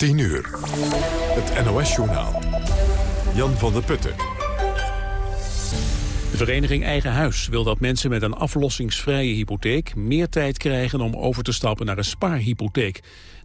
10 uur. Het NOS-journaal. Jan van der Putten. De vereniging Eigen Huis wil dat mensen met een aflossingsvrije hypotheek... meer tijd krijgen om over te stappen naar een spaarhypotheek.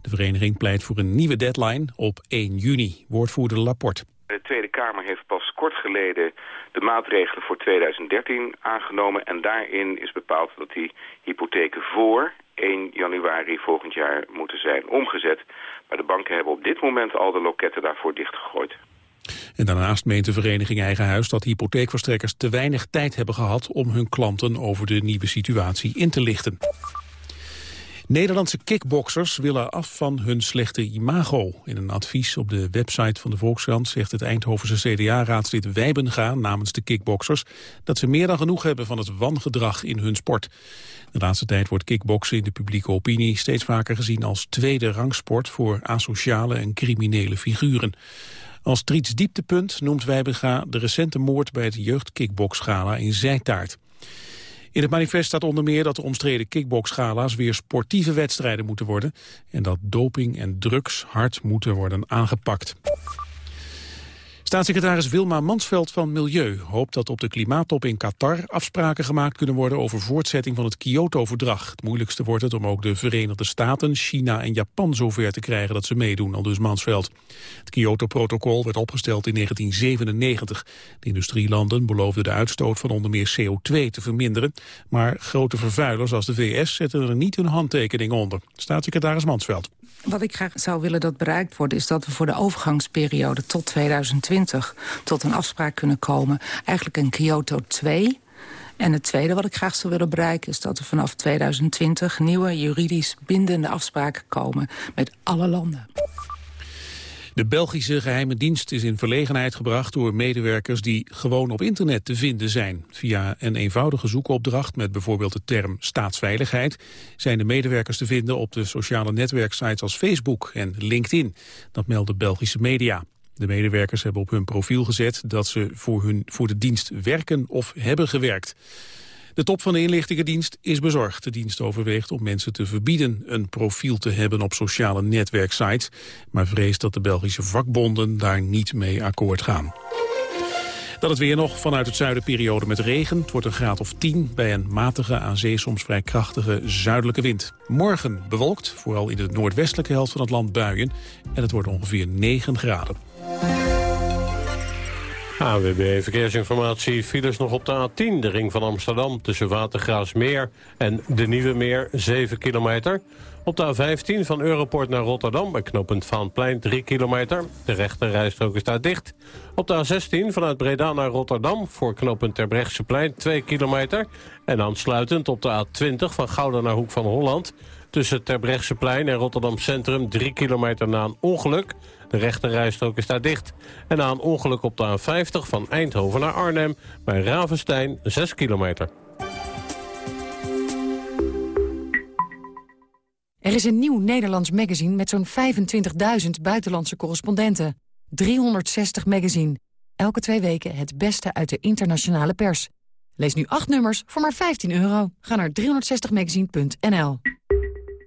De vereniging pleit voor een nieuwe deadline op 1 juni. Woordvoerder Laporte. De Tweede Kamer heeft pas kort geleden de maatregelen voor 2013 aangenomen. En daarin is bepaald dat die hypotheken voor 1 januari volgend jaar moeten zijn omgezet. Maar de banken hebben op dit moment al de loketten daarvoor dichtgegooid. En daarnaast meent de vereniging Eigen Huis dat hypotheekverstrekkers te weinig tijd hebben gehad om hun klanten over de nieuwe situatie in te lichten. Nederlandse kickboxers willen af van hun slechte imago. In een advies op de website van de Volkskrant zegt het Eindhovense CDA-raadslid Wijbenga namens de kickboxers dat ze meer dan genoeg hebben van het wangedrag in hun sport. De laatste tijd wordt kickboksen in de publieke opinie steeds vaker gezien als tweede rangsport voor asociale en criminele figuren. Als triets dieptepunt noemt Wijbenga de recente moord bij het jeugdkickboxgala in Zijtaart. In het manifest staat onder meer dat de omstreden kickboxgala's weer sportieve wedstrijden moeten worden en dat doping en drugs hard moeten worden aangepakt. Staatssecretaris Wilma Mansveld van Milieu hoopt dat op de klimaattop in Qatar afspraken gemaakt kunnen worden over voortzetting van het Kyoto-verdrag. Het moeilijkste wordt het om ook de Verenigde Staten, China en Japan zover te krijgen dat ze meedoen, al dus Mansveld. Het Kyoto-protocol werd opgesteld in 1997. De industrielanden beloofden de uitstoot van onder meer CO2 te verminderen, maar grote vervuilers als de VS zetten er niet hun handtekening onder. Staatssecretaris Mansveld. Wat ik graag zou willen dat bereikt wordt... is dat we voor de overgangsperiode tot 2020 tot een afspraak kunnen komen. Eigenlijk een Kyoto 2... En het tweede wat ik graag zou willen bereiken... is dat er vanaf 2020 nieuwe juridisch bindende afspraken komen... met alle landen. De Belgische geheime dienst is in verlegenheid gebracht door medewerkers die gewoon op internet te vinden zijn. Via een eenvoudige zoekopdracht met bijvoorbeeld de term staatsveiligheid zijn de medewerkers te vinden op de sociale netwerksites als Facebook en LinkedIn. Dat melden Belgische media. De medewerkers hebben op hun profiel gezet dat ze voor, hun, voor de dienst werken of hebben gewerkt. De top van de inlichtingendienst is bezorgd. De dienst overweegt om mensen te verbieden een profiel te hebben op sociale netwerksites, maar vreest dat de Belgische vakbonden daar niet mee akkoord gaan. Dan het weer nog vanuit het zuiden periode met regen. Het wordt een graad of 10 bij een matige, aan zee soms vrij krachtige zuidelijke wind. Morgen bewolkt, vooral in de noordwestelijke helft van het land buien. En het wordt ongeveer 9 graden. AWB Verkeersinformatie. Files nog op de A10, de ring van Amsterdam... tussen Watergraafsmeer en de Nieuwe Meer, 7 kilometer. Op de A15 van Europort naar Rotterdam... bij knooppunt Vaanplein, 3 kilometer. De rechte rijstrook is daar dicht. Op de A16 vanuit Breda naar Rotterdam... voor knooppunt Terbrechtseplein, 2 kilometer. En aansluitend op de A20 van Gouda naar Hoek van Holland... tussen Terbrechtseplein en Rotterdam Centrum... 3 kilometer na een ongeluk... De rechte rijstrook is daar dicht. En na een ongeluk op de A50 van Eindhoven naar Arnhem... bij Ravenstein 6 kilometer. Er is een nieuw Nederlands magazine met zo'n 25.000 buitenlandse correspondenten. 360 magazine. Elke twee weken het beste uit de internationale pers. Lees nu acht nummers voor maar 15 euro. Ga naar 360magazine.nl.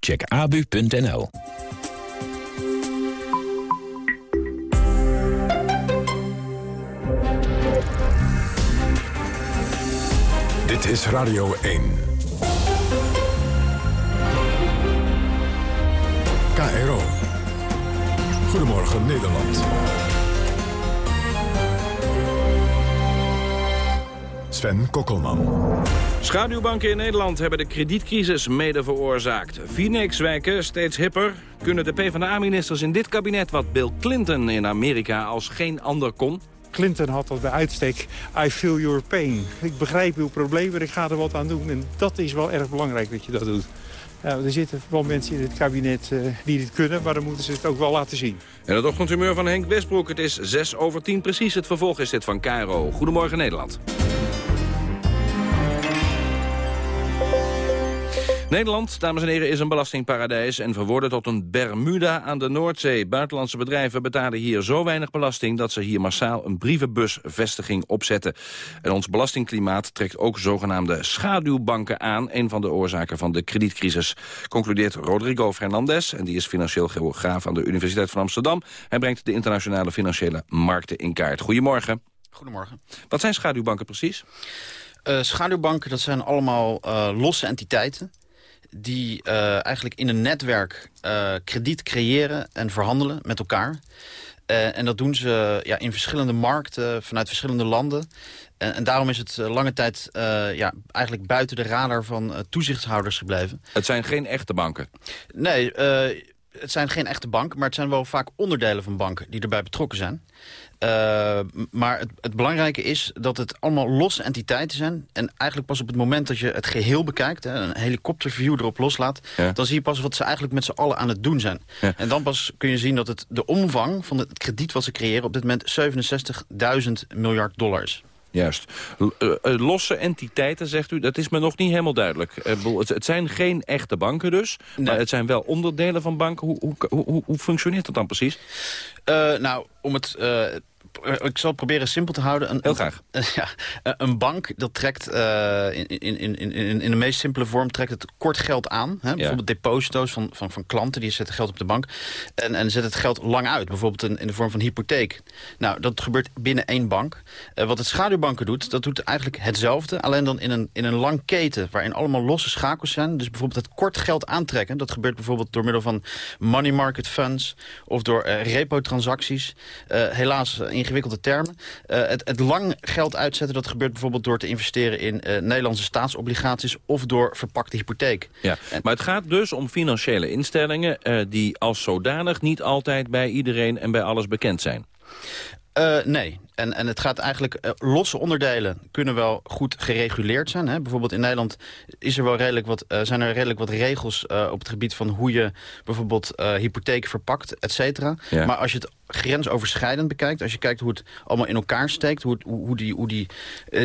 Check abu.nl. Dit is Radio 1. KRO. Goedemorgen Nederland. Sven Kokkelman. Schaduwbanken in Nederland hebben de kredietcrisis mede veroorzaakt. Phoenix-wijken steeds hipper. Kunnen de PvdA-ministers in dit kabinet wat Bill Clinton in Amerika als geen ander kon? Clinton had dat bij uitstek, I feel your pain. Ik begrijp uw probleem en ik ga er wat aan doen. En dat is wel erg belangrijk dat je dat doet. Ja, er zitten wel mensen in het kabinet uh, die dit kunnen, maar dan moeten ze het ook wel laten zien. En het ochtendhumeur van Henk Westbroek. Het is 6 over 10 precies. Het vervolg is dit van Cairo. Goedemorgen Nederland. Nederland, dames en heren, is een belastingparadijs en verworden tot een Bermuda aan de Noordzee. Buitenlandse bedrijven betalen hier zo weinig belasting dat ze hier massaal een brievenbusvestiging opzetten. En ons belastingklimaat trekt ook zogenaamde schaduwbanken aan, een van de oorzaken van de kredietcrisis. Concludeert Rodrigo Fernandez, en die is financieel geograaf aan de Universiteit van Amsterdam. Hij brengt de internationale financiële markten in kaart. Goedemorgen. Goedemorgen. Wat zijn schaduwbanken precies? Uh, schaduwbanken, dat zijn allemaal uh, losse entiteiten die uh, eigenlijk in een netwerk uh, krediet creëren en verhandelen met elkaar. Uh, en dat doen ze ja, in verschillende markten, vanuit verschillende landen. En, en daarom is het lange tijd ja, eigenlijk buiten de radar van toezichtshouders gebleven. Het zijn geen echte banken? Nee, het zijn geen echte banken, maar het zijn wel vaak onderdelen van banken die erbij betrokken zijn. Uh, maar het, het, belangrijke is dat het allemaal losse entiteiten zijn. En eigenlijk pas op het moment dat je het geheel bekijkt... Hè, een helikopterview erop loslaat... Ja. dan zie je pas wat ze eigenlijk met z'n allen aan het doen zijn. Ja. En dan pas kun je zien dat het, de omvang van het krediet wat ze creëren... op dit moment 67.000 miljard dollars Juist. L losse entiteiten, zegt u, dat is me nog niet helemaal duidelijk. Het, zijn geen echte banken dus, nee. maar het zijn wel onderdelen van banken. Hoe, hoe, hoe, hoe functioneert dat dan precies? Uh, nou, om het eh, ik zal het proberen simpel te houden. Een, Heel graag. Een, ja, een bank dat trekt uh, in, in, in, in, de meest simpele vorm trekt het kort geld aan. Hè? Bijvoorbeeld deposito's van, van, van klanten, die zetten geld op de bank. En, en zet het geld lang uit, bijvoorbeeld in, in de vorm van hypotheek. Nou, dat gebeurt binnen één bank. Uh, wat het schaduwbanken doet, dat doet eigenlijk hetzelfde. Alleen dan in een, in een lang keten waarin allemaal losse schakels zijn. Dus bijvoorbeeld het kort geld aantrekken. Dat gebeurt bijvoorbeeld door middel van money market funds of door uh, repo-transacties. helaas ingewikkelde termen. Uh, het, het, lang geld uitzetten, dat gebeurt bijvoorbeeld door te investeren in uh, Nederlandse staatsobligaties of door verpakte hypotheek. Ja, maar het gaat dus om financiële instellingen uh, die als zodanig niet altijd bij iedereen en bij alles bekend zijn. Uh, nee. En, en het gaat eigenlijk, uh, losse onderdelen kunnen wel goed gereguleerd zijn. Hè? Bijvoorbeeld in Nederland is er wel redelijk wat, uh, zijn er redelijk wat regels op het gebied van hoe je bijvoorbeeld hypotheken verpakt, et cetera. Ja. Maar als je het grensoverschrijdend bekijkt, als je kijkt hoe het allemaal in elkaar steekt, hoe, hoe, hoe, die, hoe, die,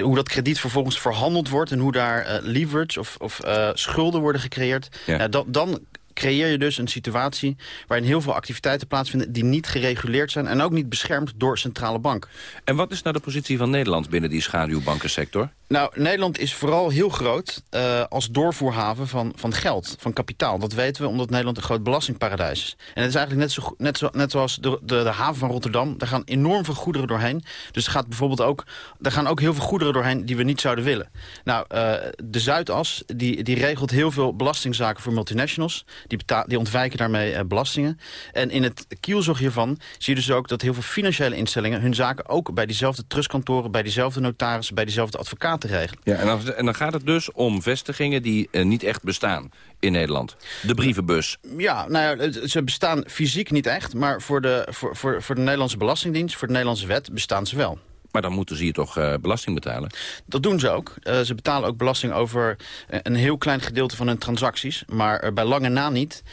hoe dat krediet vervolgens verhandeld wordt en hoe daar leverage of, of schulden worden gecreëerd, ja. dan, dan creëer je dus een situatie waarin heel veel activiteiten plaatsvinden die niet gereguleerd zijn en ook niet beschermd door centrale bank. En wat is nou de positie van Nederland binnen die schaduwbankensector? Nou, Nederland is vooral heel groot uh, als doorvoerhaven van, van geld, van kapitaal. Dat weten we omdat Nederland een groot belastingparadijs is. En het is eigenlijk net, zo, net, zo, net zoals de, de, haven van Rotterdam. Daar gaan enorm veel goederen doorheen. Dus er gaat bijvoorbeeld ook, daar gaan ook heel veel goederen doorheen die we niet zouden willen. Nou, uh, de Zuidas die, die regelt heel veel belastingzaken voor multinationals. Die, die ontwijken daarmee uh, belastingen. En in het kielzog hiervan zie je dus ook dat heel veel financiële instellingen... hun zaken ook bij diezelfde trustkantoren, bij diezelfde notarissen... bij diezelfde advocaten te regelen. Ja, en dan, en dan gaat het dus om vestigingen die uh, niet echt bestaan in Nederland. De brievenbus. Ja, nou ja, ze bestaan fysiek niet echt... maar voor de, voor, voor, voor de Nederlandse Belastingdienst, voor de Nederlandse wet... bestaan ze wel. Maar dan moeten ze hier toch uh, belasting betalen? Dat doen ze ook. Uh, ze betalen ook belasting over een heel klein gedeelte van hun transacties. Maar uh, bij lange na niet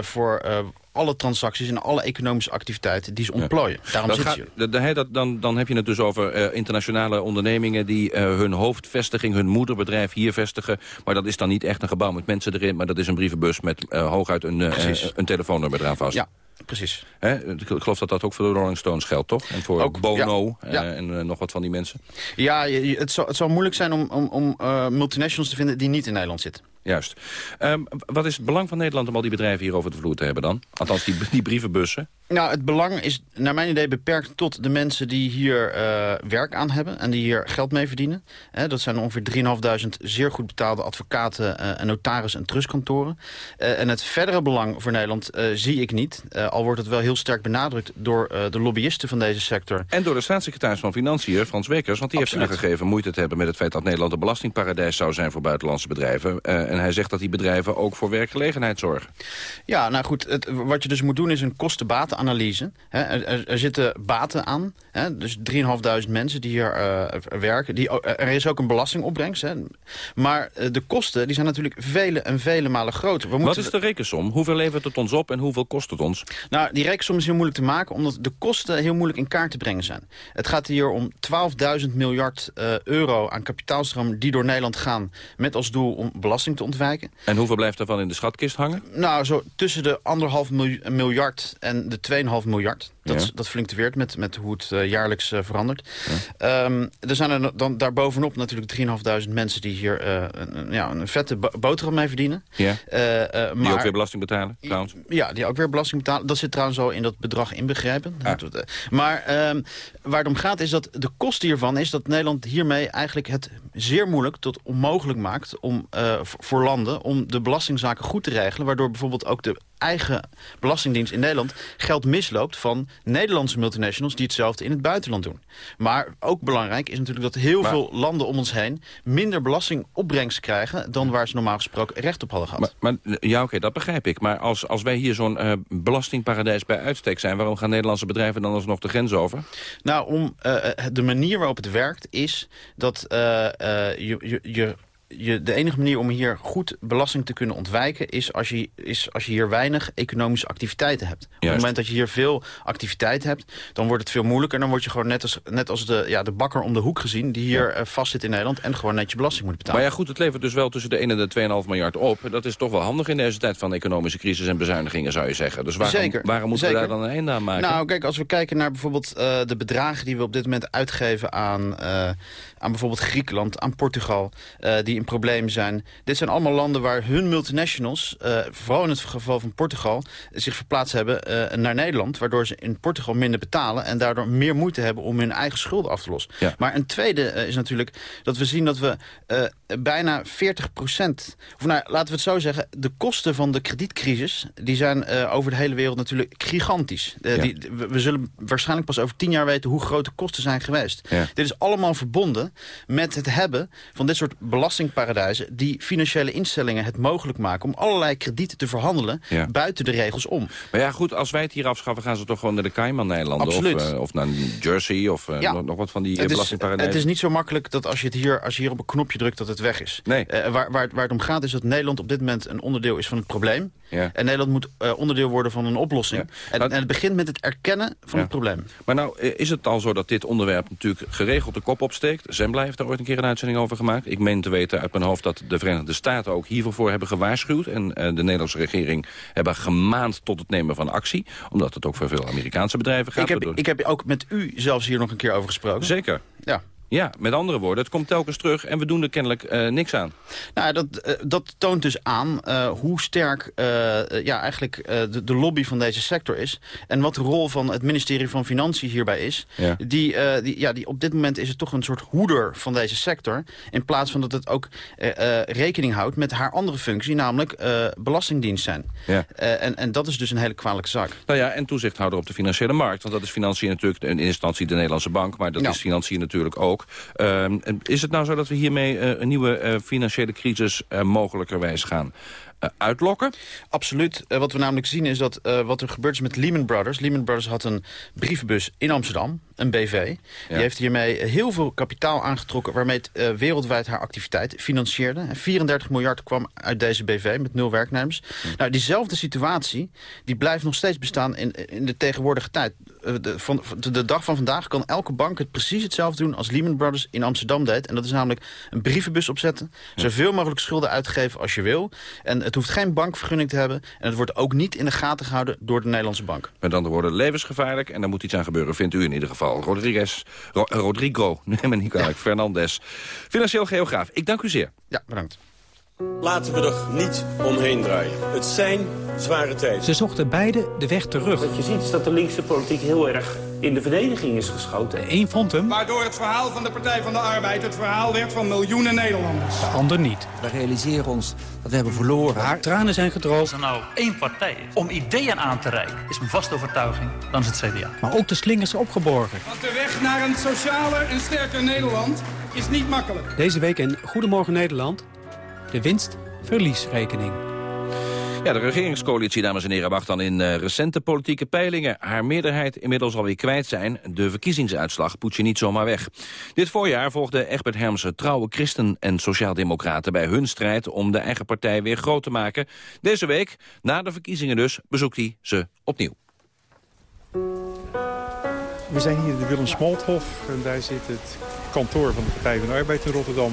voor alle transacties en alle economische activiteiten die ze ontplooien. Daarom gaat- ze hier. dat, dan, dan heb je het dus over eh, internationale ondernemingen... die eh, hun hoofdvestiging, hun moederbedrijf hier vestigen. Maar dat is dan niet echt een gebouw met mensen erin... maar dat is een brievenbus met eh, hooguit een, een telefoonnummer eraan vast. Ja, precies. Hè? Ik geloof dat dat ook voor de Rolling Stones geldt, toch? En voor Ook, Bono ja. Ja. en nog wat van die mensen. Ja, het, zal, het moeilijk zijn om, om, om multinationals te vinden die niet in Nederland zitten. Juist. Ehm, wat is het belang van Nederland om al die bedrijven hier over de vloer te hebben dan? Althans, die, die brievenbussen. Nou, het belang is naar mijn idee beperkt tot de mensen die hier eh, werk aan hebben... en die hier geld mee verdienen. Dat zijn ongeveer 3.500 zeer goed betaalde advocaten... eh, en notaris- en trustkantoren. Eh, en het verdere belang voor Nederland zie ik niet. Al wordt het wel heel sterk benadrukt door de lobbyisten van deze sector. En door de staatssecretaris van Financiën, Frans Wekers... want die heeft Absoluut. aangegeven moeite te hebben met het feit... dat Nederland een belastingparadijs zou zijn voor buitenlandse bedrijven. Eh, en hij zegt dat die bedrijven ook voor werkgelegenheid zorgen. Ja, nou goed, het, wat je dus moet doen is een kosten-batenanalyse. Er, er, zitten baten aan, hè, dus 3.500 mensen die hier eh, werken. Die, o- er is ook een belastingopbrengst. Hè. Maar eh, de kosten die zijn natuurlijk vele en vele malen groter. We Wat is de rekensom? Hoeveel levert het ons op en hoeveel kost het ons? Nou, die rekensom is heel moeilijk te maken... omdat de kosten heel moeilijk in kaart te brengen zijn. Het gaat hier om 12.000 miljard eh, euro aan kapitaalstromen... die door Nederland gaan met als doel om belasting te ontwijken. En hoeveel blijft daarvan in de schatkist hangen? Nou, zo tussen de anderhalf milj- miljard en de 2,5 miljard. Dat, Ja. dat fluctueert met, met hoe het eh, jaarlijks eh, verandert. Ehm, er zijn er dan daarbovenop natuurlijk 3.500 mensen... die hier eh, een, ja, een vette bo- boterham mee verdienen. Ja. Eh, Die maar- ook weer belasting betalen, trouwens. ja, die ook weer belasting betalen. Dat zit trouwens al in dat bedrag inbegrepen. Eh, Maar ehm, waar het om gaat is dat de kosten hiervan is dat Nederland hiermee eigenlijk het zeer moeilijk tot onmogelijk maakt om voor landen om de belastingzaken goed te regelen, waardoor bijvoorbeeld ook de eigen belastingdienst in Nederland geld misloopt van Nederlandse multinationals die hetzelfde in het buitenland doen. Maar ook belangrijk is natuurlijk dat heel Maar- veel landen om ons heen minder belastingopbrengst krijgen dan waar ze normaal gesproken recht op hadden gehad. Maar, maar, ja, oké, dat begrijp ik. Maar als, als wij hier zo'n eh, belastingparadijs bij uitstek zijn... waarom gaan Nederlandse bedrijven dan alsnog de grens over? Nou, om, eh, eh, de manier waarop het werkt is dat je, je, je, je, de enige manier om hier goed belasting te kunnen ontwijken... is als je, is als je hier weinig economische activiteiten hebt. Op het moment dat je hier veel activiteit hebt... dan wordt het veel moeilijker. Dan word je gewoon net als, net als de, ja, de bakker om de hoek gezien... die hier eh, vastzit in Nederland en gewoon net je belasting moet betalen. Maar ja, goed, het levert dus wel tussen de 1 en de 2,5 miljard op. Dat is toch wel handig in deze tijd van economische crisis en bezuinigingen, zou je zeggen. Dus waarom, Zeker, waarom moeten we daar dan een einde aan maken? Nou, kijk, als we kijken naar bijvoorbeeld eh, de bedragen die we op dit moment uitgeven aan, eh, aan bijvoorbeeld Griekenland, aan Portugal, eh, die in problemen zijn. Dit zijn allemaal landen waar hun multinationals, eh, vooral in het geval van Portugal, zich verplaatst hebben eh, naar Nederland, waardoor ze in Portugal minder betalen en daardoor meer moeite hebben om hun eigen schulden af te lossen. Ja. Maar een tweede is natuurlijk dat we zien dat we bijna 40 procent, of nou, laten we het zo zeggen, de kosten van de kredietcrisis, die zijn over de hele wereld natuurlijk gigantisch. Ja. die, we, we zullen waarschijnlijk pas over tien jaar weten hoe groot de kosten zijn geweest. Ja. Dit is allemaal verbonden met het hebben van dit soort belastingparadijzen... die financiële instellingen het mogelijk maken om allerlei kredieten te verhandelen... Ja. buiten de regels om. Maar ja, goed, als wij het hier afschaffen, gaan ze toch gewoon naar de Cayman-eilanden? Of, eh, of naar Jersey, of eh, Ja. nog, wat van die eh, is, belastingparadijzen? het is niet zo makkelijk dat als je, het hier, als je hier op een knopje drukt dat het weg is. Nee. Waar, waar, waar het om gaat is dat Nederland op dit moment een onderdeel is van het probleem. Ja. En Nederland moet onderdeel worden van een oplossing. En, en het begint met het erkennen van Ja. het probleem. Maar nou is het al zo dat dit onderwerp natuurlijk geregeld de kop opsteekt. Zembla heeft daar ooit een keer een uitzending over gemaakt. Ik meen te weten uit mijn hoofd dat de Verenigde Staten ook hiervoor hebben gewaarschuwd. En eh, de Nederlandse regering hebben gemaand tot het nemen van actie. Omdat het ook voor veel Amerikaanse bedrijven gaat. Ik heb, ik heb ook met u zelfs hier nog een keer over gesproken. Zeker. Ja. Ja, met andere woorden, het komt telkens terug en we doen er kennelijk eh, niks aan. Nou, dat, eh, dat toont dus aan eh, hoe sterk ja, eigenlijk de, de lobby van deze sector is. En wat de rol van het ministerie van Financiën hierbij is. Ja. Die, die, ja, die, op dit moment is het toch een soort hoeder van deze sector. In plaats van dat het ook rekening houdt met haar andere functie. Namelijk belastingdienst zijn. Ja. En, en dat is dus een hele kwalijke zaak. Nou ja, en toezichthouder op de financiële markt. Want dat is financiën natuurlijk in eerste instantie de Nederlandse bank. Maar dat Ja. is financiën natuurlijk ook. Ehm, is het nou zo dat we hiermee eh, een nieuwe eh, financiële crisis eh, mogelijkerwijs gaan uitlokken? Absoluut. Wat we namelijk zien is dat wat er gebeurd is met Lehman Brothers. Lehman Brothers had een brievenbus in Amsterdam. Een BV. Die heeft hiermee heel veel kapitaal aangetrokken... waarmee het uh, wereldwijd haar activiteit financierde. 34 miljard kwam uit deze BV met nul werknemers. Hm. Nou, diezelfde situatie die blijft nog steeds bestaan in, in de tegenwoordige tijd. Eh, de, van, de dag van vandaag kan elke bank het precies hetzelfde doen... als Lehman Brothers in Amsterdam deed. En dat is namelijk een brievenbus opzetten. Zoveel mogelijk schulden uitgeven als je wil. En het hoeft geen bankvergunning te hebben. En het wordt ook niet in de gaten gehouden door de Nederlandse bank. Met andere woorden, levensgevaarlijk. En daar moet iets aan gebeuren, vindt u in ieder geval. Rodriguez, Ro Rodrigo, neem me niet kwalijk, Fernandez. Financieel geograaf, ik dank u zeer. Ja, bedankt. Laten we er niet omheen draaien. Het zijn zware tijden. Ze zochten beide de weg terug. Wat je ziet is dat de linkse politiek heel erg in de verdediging is geschoten. Eén vond hem. Waardoor het verhaal van de Partij van de Arbeid het verhaal werd van miljoenen Nederlanders. De ander niet. We realiseren ons dat we hebben verloren. Haar tranen zijn gedroogd. Als er nou één partij is om ideeën aan te reiken, is mijn vaste overtuiging, dan is het CDA. Maar ook de slingers opgeborgen. Want de weg naar een socialer en sterker Nederland is niet makkelijk. Deze week in Goedemorgen Nederland de winst-verliesrekening. Ja, de regeringscoalitie, dames en heren, wacht dan in uh, recente politieke peilingen. Haar meerderheid inmiddels alweer kwijt zijn. De verkiezingsuitslag poet je niet zomaar weg. Dit voorjaar volgde Egbert Hermsen trouwe christen- en sociaaldemocraten... bij hun strijd om de eigen partij weer groot te maken. Deze week, na de verkiezingen dus, bezoekt hij ze opnieuw. We zijn hier in de Willem Smalthof en daar zit het kantoor van de Partij van de Arbeid in Rotterdam.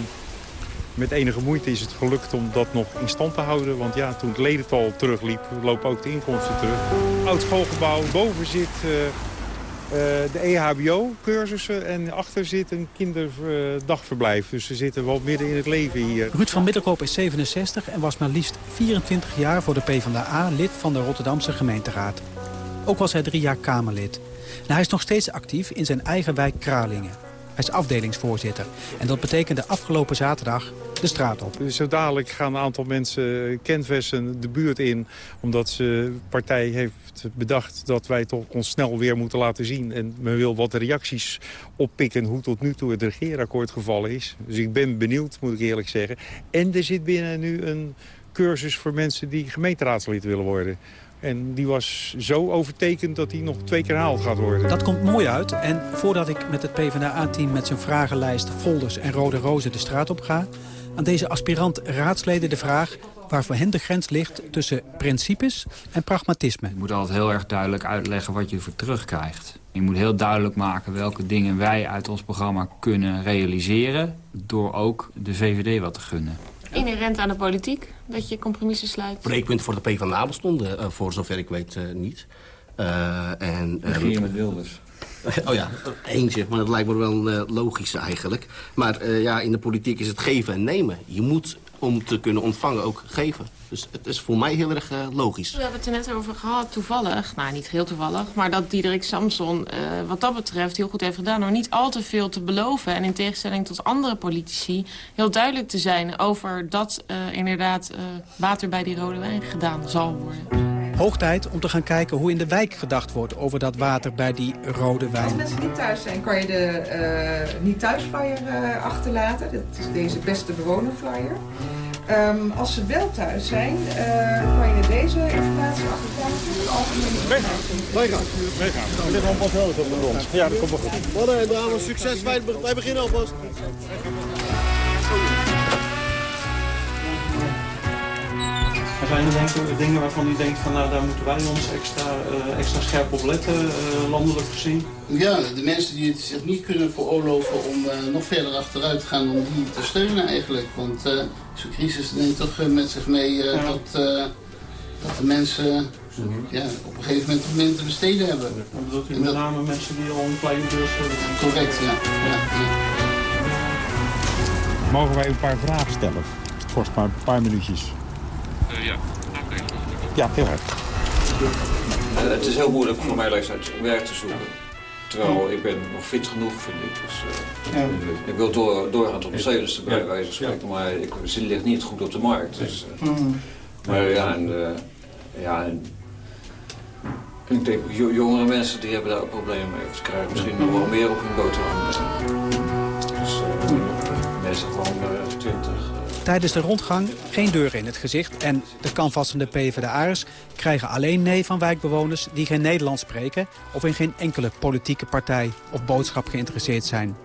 Met enige moeite is het gelukt om dat nog in stand te houden. Want ja, toen het ledental terugliep, lopen ook de inkomsten terug. Oud schoolgebouw, boven zit uh, uh, de EHBO-cursussen en achter zit een kinderdagverblijf. Dus ze zitten wel midden in het leven hier. Ruud van Middelkoop is 67 en was maar liefst 24 jaar voor de PvdA lid van de Rotterdamse gemeenteraad. Ook was hij drie jaar Kamerlid. Hij is nog steeds actief in zijn eigen wijk Kralingen. Hij is afdelingsvoorzitter. En dat betekende afgelopen zaterdag de straat op. Zo dadelijk gaan een aantal mensen canvassen de buurt in... omdat de partij heeft bedacht dat wij toch ons snel weer moeten laten zien. En men wil wat reacties oppikken hoe tot nu toe het regeerakkoord gevallen is. Dus ik ben benieuwd, moet ik eerlijk zeggen. En er zit binnen nu een cursus voor mensen die gemeenteraadslid willen worden. En die was zo overtekend dat hij nog twee keer haald gaat worden. Dat komt mooi uit. En voordat ik met het PvdA-team met zijn vragenlijst, folders en rode rozen de straat op ga... aan deze aspirant raadsleden de vraag waar voor hen de grens ligt tussen principes en pragmatisme. Je moet altijd heel erg duidelijk uitleggen wat je ervoor terugkrijgt. Je moet heel duidelijk maken welke dingen wij uit ons programma kunnen realiseren... door ook de VVD wat te gunnen. Inherent aan de politiek, dat je compromissen sluit? Breekpunt voor de PvdA bestonden, uh, voor zover ik weet, uh, niet. Uh, en, Regeer met Wilders. oh ja, eentje, maar dat lijkt me wel logisch eigenlijk. Maar ja, in de politiek is het geven en nemen. Je moet om te kunnen ontvangen ook geven. Dus het is voor mij heel erg uh, logisch. We hebben het er net over gehad, toevallig, nou niet heel toevallig... maar dat Diederik Samson uh, wat dat betreft heel goed heeft gedaan... door niet al te veel te beloven en in tegenstelling tot andere politici... heel duidelijk te zijn over dat uh, inderdaad water bij die rode wijn gedaan zal worden. Hoog tijd om te gaan kijken hoe in de wijk gedacht wordt over dat water bij die rode wijn. Als mensen niet thuis zijn, kan je de uh, niet thuis flyer uh, achterlaten. Dat is deze beste bewoner flyer. Um, als ze wel thuis zijn, uh, kan je deze informatie achterlaten. Algemene Meegaan. Meegaan. Er ligt alvast wel op de grond. Ja, dat komt wel goed. Wat dames, succes. Wij, wij beginnen alvast. Zijn er denk ik dingen waarvan u denkt van nou daar moeten wij ons extra, uh, extra scherp op letten, uh, landelijk gezien? Ja, de mensen die het zich niet kunnen veroorloven om uh, nog verder achteruit te gaan, om die te steunen eigenlijk. Want zo'n crisis neemt toch met zich mee ja. dat, dat de mensen ja, op een gegeven moment minder te besteden hebben. Dan bedoelt u met dat... name mensen die al een kleine beurs hebben? Correct, ja. ja, ja. Mogen wij een paar vragen stellen? Het kost maar een paar minuutjes. Uh, ja, oké. Okay. Ja, heel hard. Uh, het is heel moeilijk voor mijn leeftijd om werk te zoeken. Terwijl ik ben nog fit genoeg, vind ik. Dus, uh, ja. Ik wil door, doorgaan tot Mercedes te bij wijze van spreken, maar ik zin ligt niet goed op de markt. Dus, mm. Maar ja, en, ja en, ik denk, jongere mensen die hebben daar ook problemen mee. Ze krijgen misschien nog wel meer op hun boterham. Dus mensen gewoon 20, Tijdens de rondgang geen deuren in het gezicht... en de canvassende PvdA'ers krijgen alleen nee van wijkbewoners... die geen Nederlands spreken of in geen enkele politieke partij of boodschap geïnteresseerd zijn.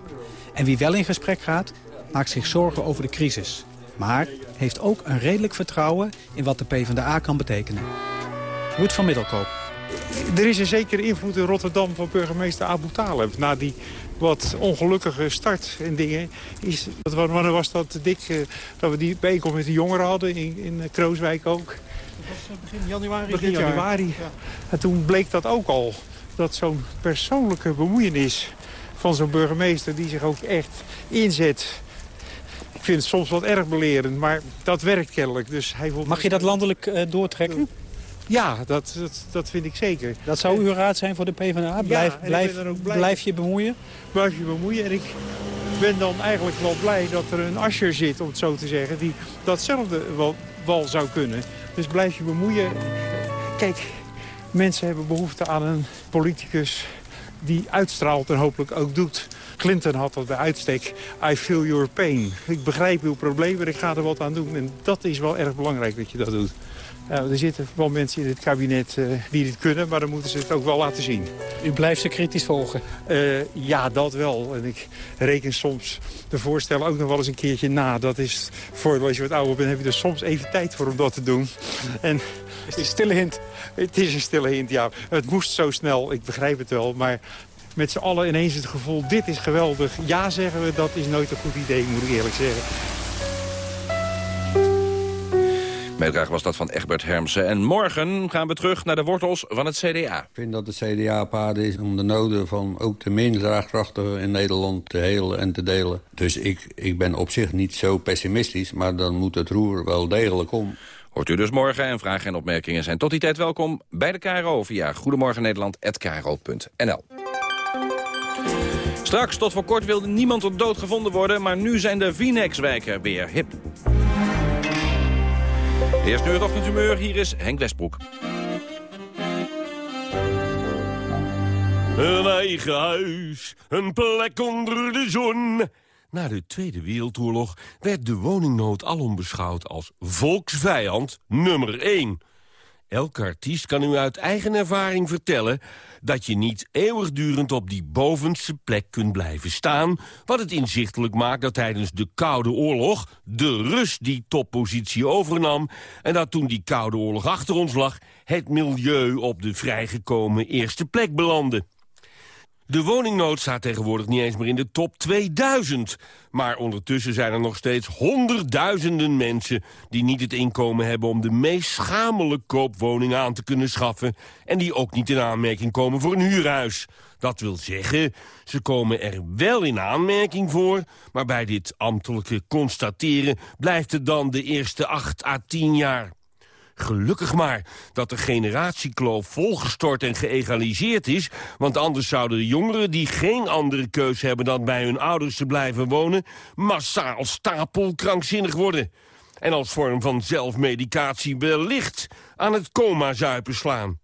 En wie wel in gesprek gaat, maakt zich zorgen over de crisis. Maar heeft ook een redelijk vertrouwen in wat de PvdA kan betekenen. Ruud van Middelkoop. Er is een zekere invloed in Rotterdam van burgemeester Abu Taleb. Na die wat ongelukkige start en dingen. Is, wanneer was dat dik uh, dat we die bijeenkomst met de jongeren hadden in, in eh, Krooswijk ook? Dat was begin januari Begin januari. Ja. En toen bleek dat ook al. Dat zo'n persoonlijke bemoeienis van zo'n burgemeester die zich ook echt inzet ik vind het soms wat erg belerend, maar dat werkt kennelijk. Dus hij Mag je dat landelijk uh, doortrekken? Ja, dat, dat, dat, vind ik zeker. Dat zou uw raad zijn voor de PvdA? Blijf, ja, blijf, blij... blijf je bemoeien? Blijf je bemoeien. En ik ben dan eigenlijk wel blij dat er een asher zit, om het zo te zeggen... die datzelfde wel, wel zou kunnen. Dus blijf je bemoeien. Kijk, mensen hebben behoefte aan een politicus die uitstraalt en hopelijk ook doet. Clinton had dat bij uitstek. I feel your pain. Ik begrijp uw problemen, ik ga er wat aan doen. En dat is wel erg belangrijk dat je dat doet. Er zitten wel mensen in het kabinet uh, die dit kunnen, maar dan moeten ze het ook wel laten zien. U blijft ze kritisch volgen? Uh, ja, dat wel. En ik reken soms de voorstellen ook nog wel eens een keertje na. Dat is, voor als je wat ouder bent, heb je er soms even tijd voor om dat te doen. En, is het een stille hint? Het is een stille hint, ja. Het moest zo snel, ik begrijp het wel. Maar met z'n allen ineens het gevoel, dit is geweldig. Ja zeggen we, dat is nooit een goed idee, moet ik eerlijk zeggen. Bijdrage was dat van Egbert Hermsen. En morgen gaan we terug naar de wortels van het CDA. Ik vind dat de CDA paard is om de noden van ook de minderdraagkrachtigen in Nederland te helen en te delen. Dus ik, ik ben op zich niet zo pessimistisch, maar dan moet het roer wel degelijk om. Hoort u dus morgen en vragen en opmerkingen zijn tot die tijd welkom bij de KRO via Goedemorgen Nederland@kro.nl. Straks, tot voor kort wilde niemand op dood gevonden worden... maar nu zijn de Vinex-wijken weer hip. Eerst nu het ochtendhumeur, hier is Henk Westbroek. Een eigen huis, een plek onder de zon. Na de Tweede Wereldoorlog werd de woningnood alom beschouwd als volksvijand nummer 1. Elke artiest kan u uit eigen ervaring vertellen dat je niet eeuwigdurend op die bovenste plek kunt blijven staan... wat het inzichtelijk maakt dat tijdens de Koude Oorlog de Rus die toppositie overnam... en dat toen die Koude Oorlog achter ons lag... het milieu op de vrijgekomen eerste plek belandde. De woningnood staat tegenwoordig niet eens meer in de top 2000. Maar ondertussen zijn er nog steeds honderdduizenden mensen... die niet het inkomen hebben om de meest schamele koopwoning aan te kunnen schaffen... en die ook niet in aanmerking komen voor een huurhuis. Dat wil zeggen, ze komen er wel in aanmerking voor... maar bij dit ambtelijke constateren blijft het dan de eerste 8 à 10 jaar. Gelukkig maar dat de generatiekloof volgestort en geëgaliseerd is... want anders zouden de jongeren die geen andere keus hebben... dan bij hun ouders te blijven wonen... massaal stapelkrankzinnig worden. En als vorm van zelfmedicatie wellicht aan het coma-zuipen slaan.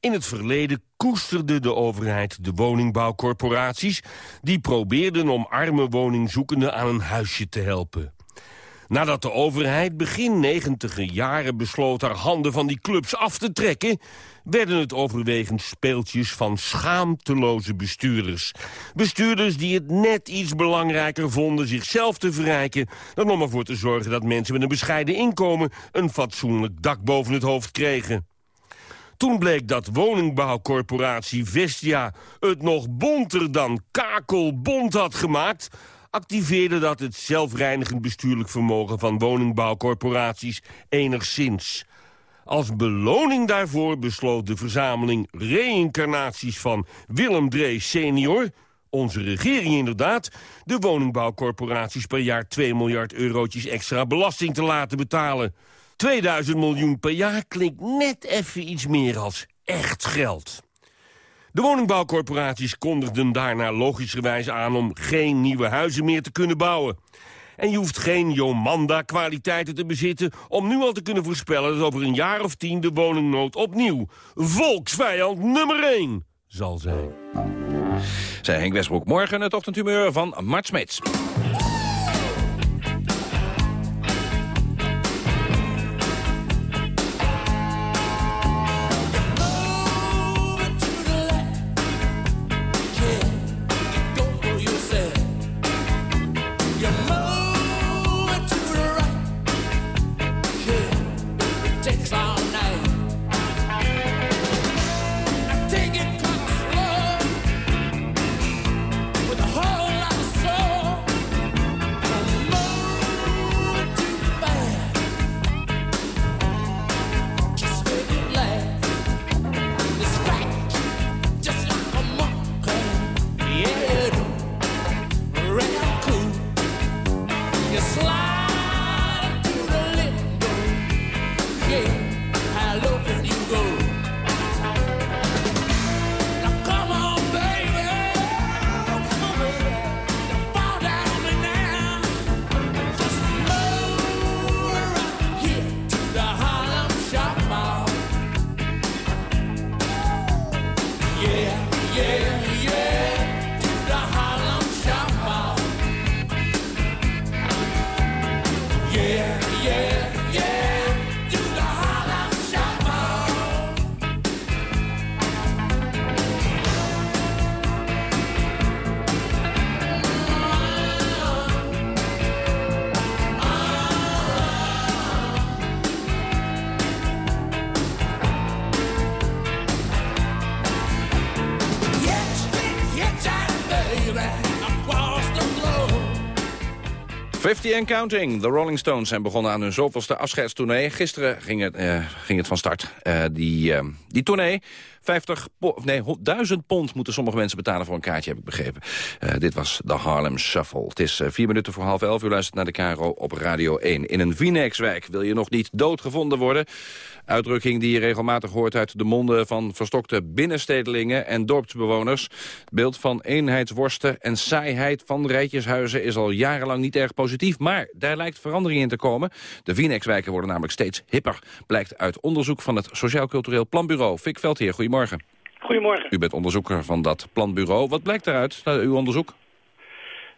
In het verleden koesterde de overheid de woningbouwcorporaties... die probeerden om arme woningzoekenden aan een huisje te helpen. Nadat de overheid begin negentiger jaren besloot haar handen van die clubs af te trekken... werden het overwegend speeltjes van schaamteloze bestuurders. Bestuurders die het net iets belangrijker vonden zichzelf te verrijken... dan om ervoor te zorgen dat mensen met een bescheiden inkomen... een fatsoenlijk dak boven het hoofd kregen. Toen bleek dat woningbouwcorporatie Vestia het nog bonter dan kakelbond had gemaakt activeerde dat het zelfreinigend bestuurlijk vermogen van woningbouwcorporaties enigszins. Als beloning daarvoor besloot de verzameling reïncarnaties van Willem Drees senior... onze regering inderdaad, de woningbouwcorporaties per jaar 2 miljard eurotjes extra belasting te laten betalen. 2000 miljoen per jaar klinkt net even iets meer als echt geld. De woningbouwcorporaties kondigden daarna logischerwijs aan... om geen nieuwe huizen meer te kunnen bouwen. En je hoeft geen Jomanda-kwaliteiten te bezitten... om nu al te kunnen voorspellen dat over een jaar of tien... de woningnood opnieuw volksvijand nummer 1 zal zijn. Zij Henk Westbroek. Morgen het ochtendhumeur van Mart Smeets. 50 and Counting. De Rolling Stones zijn begonnen aan hun zoveelste afscheidstournee. Gisteren ging het, uh, ging het van start. Uh, die, uh, die tournee 50 nee, 1000 pond moeten sommige mensen betalen voor een kaartje, heb ik begrepen. Uh, dit was de Harlem Shuffle. Het is uh, vier minuten voor half elf. U luistert naar de Caro op Radio 1. In een Vinex-wijk wil je nog niet doodgevonden worden. Uitdrukking die je regelmatig hoort uit de monden van verstokte binnenstedelingen en dorpsbewoners. Het beeld van eenheidsworsten en saaiheid van rijtjeshuizen is al jarenlang niet erg positief. Maar daar lijkt verandering in te komen. De Vinex-wijken worden namelijk steeds hipper. Blijkt uit onderzoek van het Sociaal Cultureel Planbureau. Fik Veldheer. Goedemorgen. U bent onderzoeker van dat planbureau. Wat blijkt daaruit, uit uw onderzoek?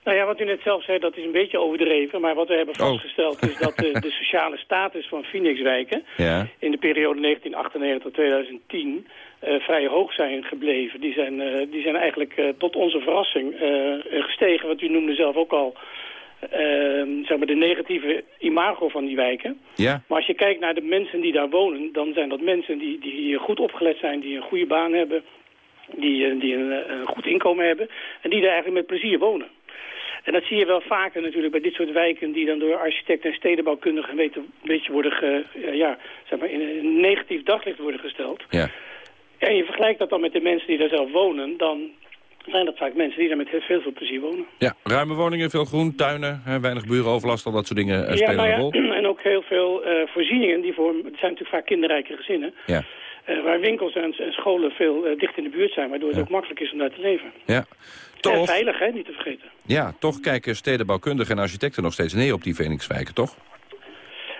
Nou ja, wat u net zelf zei, dat is een beetje overdreven. Maar wat we hebben Oh. vastgesteld is dat de, de sociale status van Phoenixwijken... Ja. in de periode 1998 tot 2010 eh, vrij hoog zijn gebleven. Die zijn, eh, die zijn eigenlijk eh, tot onze verrassing eh, gestegen. Wat u noemde zelf ook al, eh, zeg maar de negatieve imago van die wijken. Ja. Maar als je kijkt naar de mensen die daar wonen... dan zijn dat mensen die, die goed opgelet zijn, die een goede baan hebben... die, eh, die een, eh, een goed inkomen hebben... en die daar eigenlijk met plezier wonen. En dat zie je wel vaker natuurlijk bij dit soort wijken... die dan door architecten en stedenbouwkundigen een beetje, een beetje worden ge, eh, ja, zeg maar in een negatief daglicht worden gesteld. Ja. En je vergelijkt dat dan met de mensen die daar zelf wonen... dan zijn dat vaak mensen die daar met heel veel, plezier wonen. Ja, ruime woningen, veel groen, tuinen, hè, weinig buurenoverlast, al dat soort dingen eh, spelen nou een rol. en ook heel veel eh, voorzieningen. Die voor, het zijn natuurlijk vaak kinderrijke gezinnen. Ja. eh, waar winkels en, en scholen veel dicht in de buurt zijn. Waardoor het ook makkelijk is om daar te leven. Ja. En Toch, veilig, hè, niet te vergeten. ja, toch kijken stedenbouwkundigen en architecten nog steeds neer op die Phoenixwijken, toch?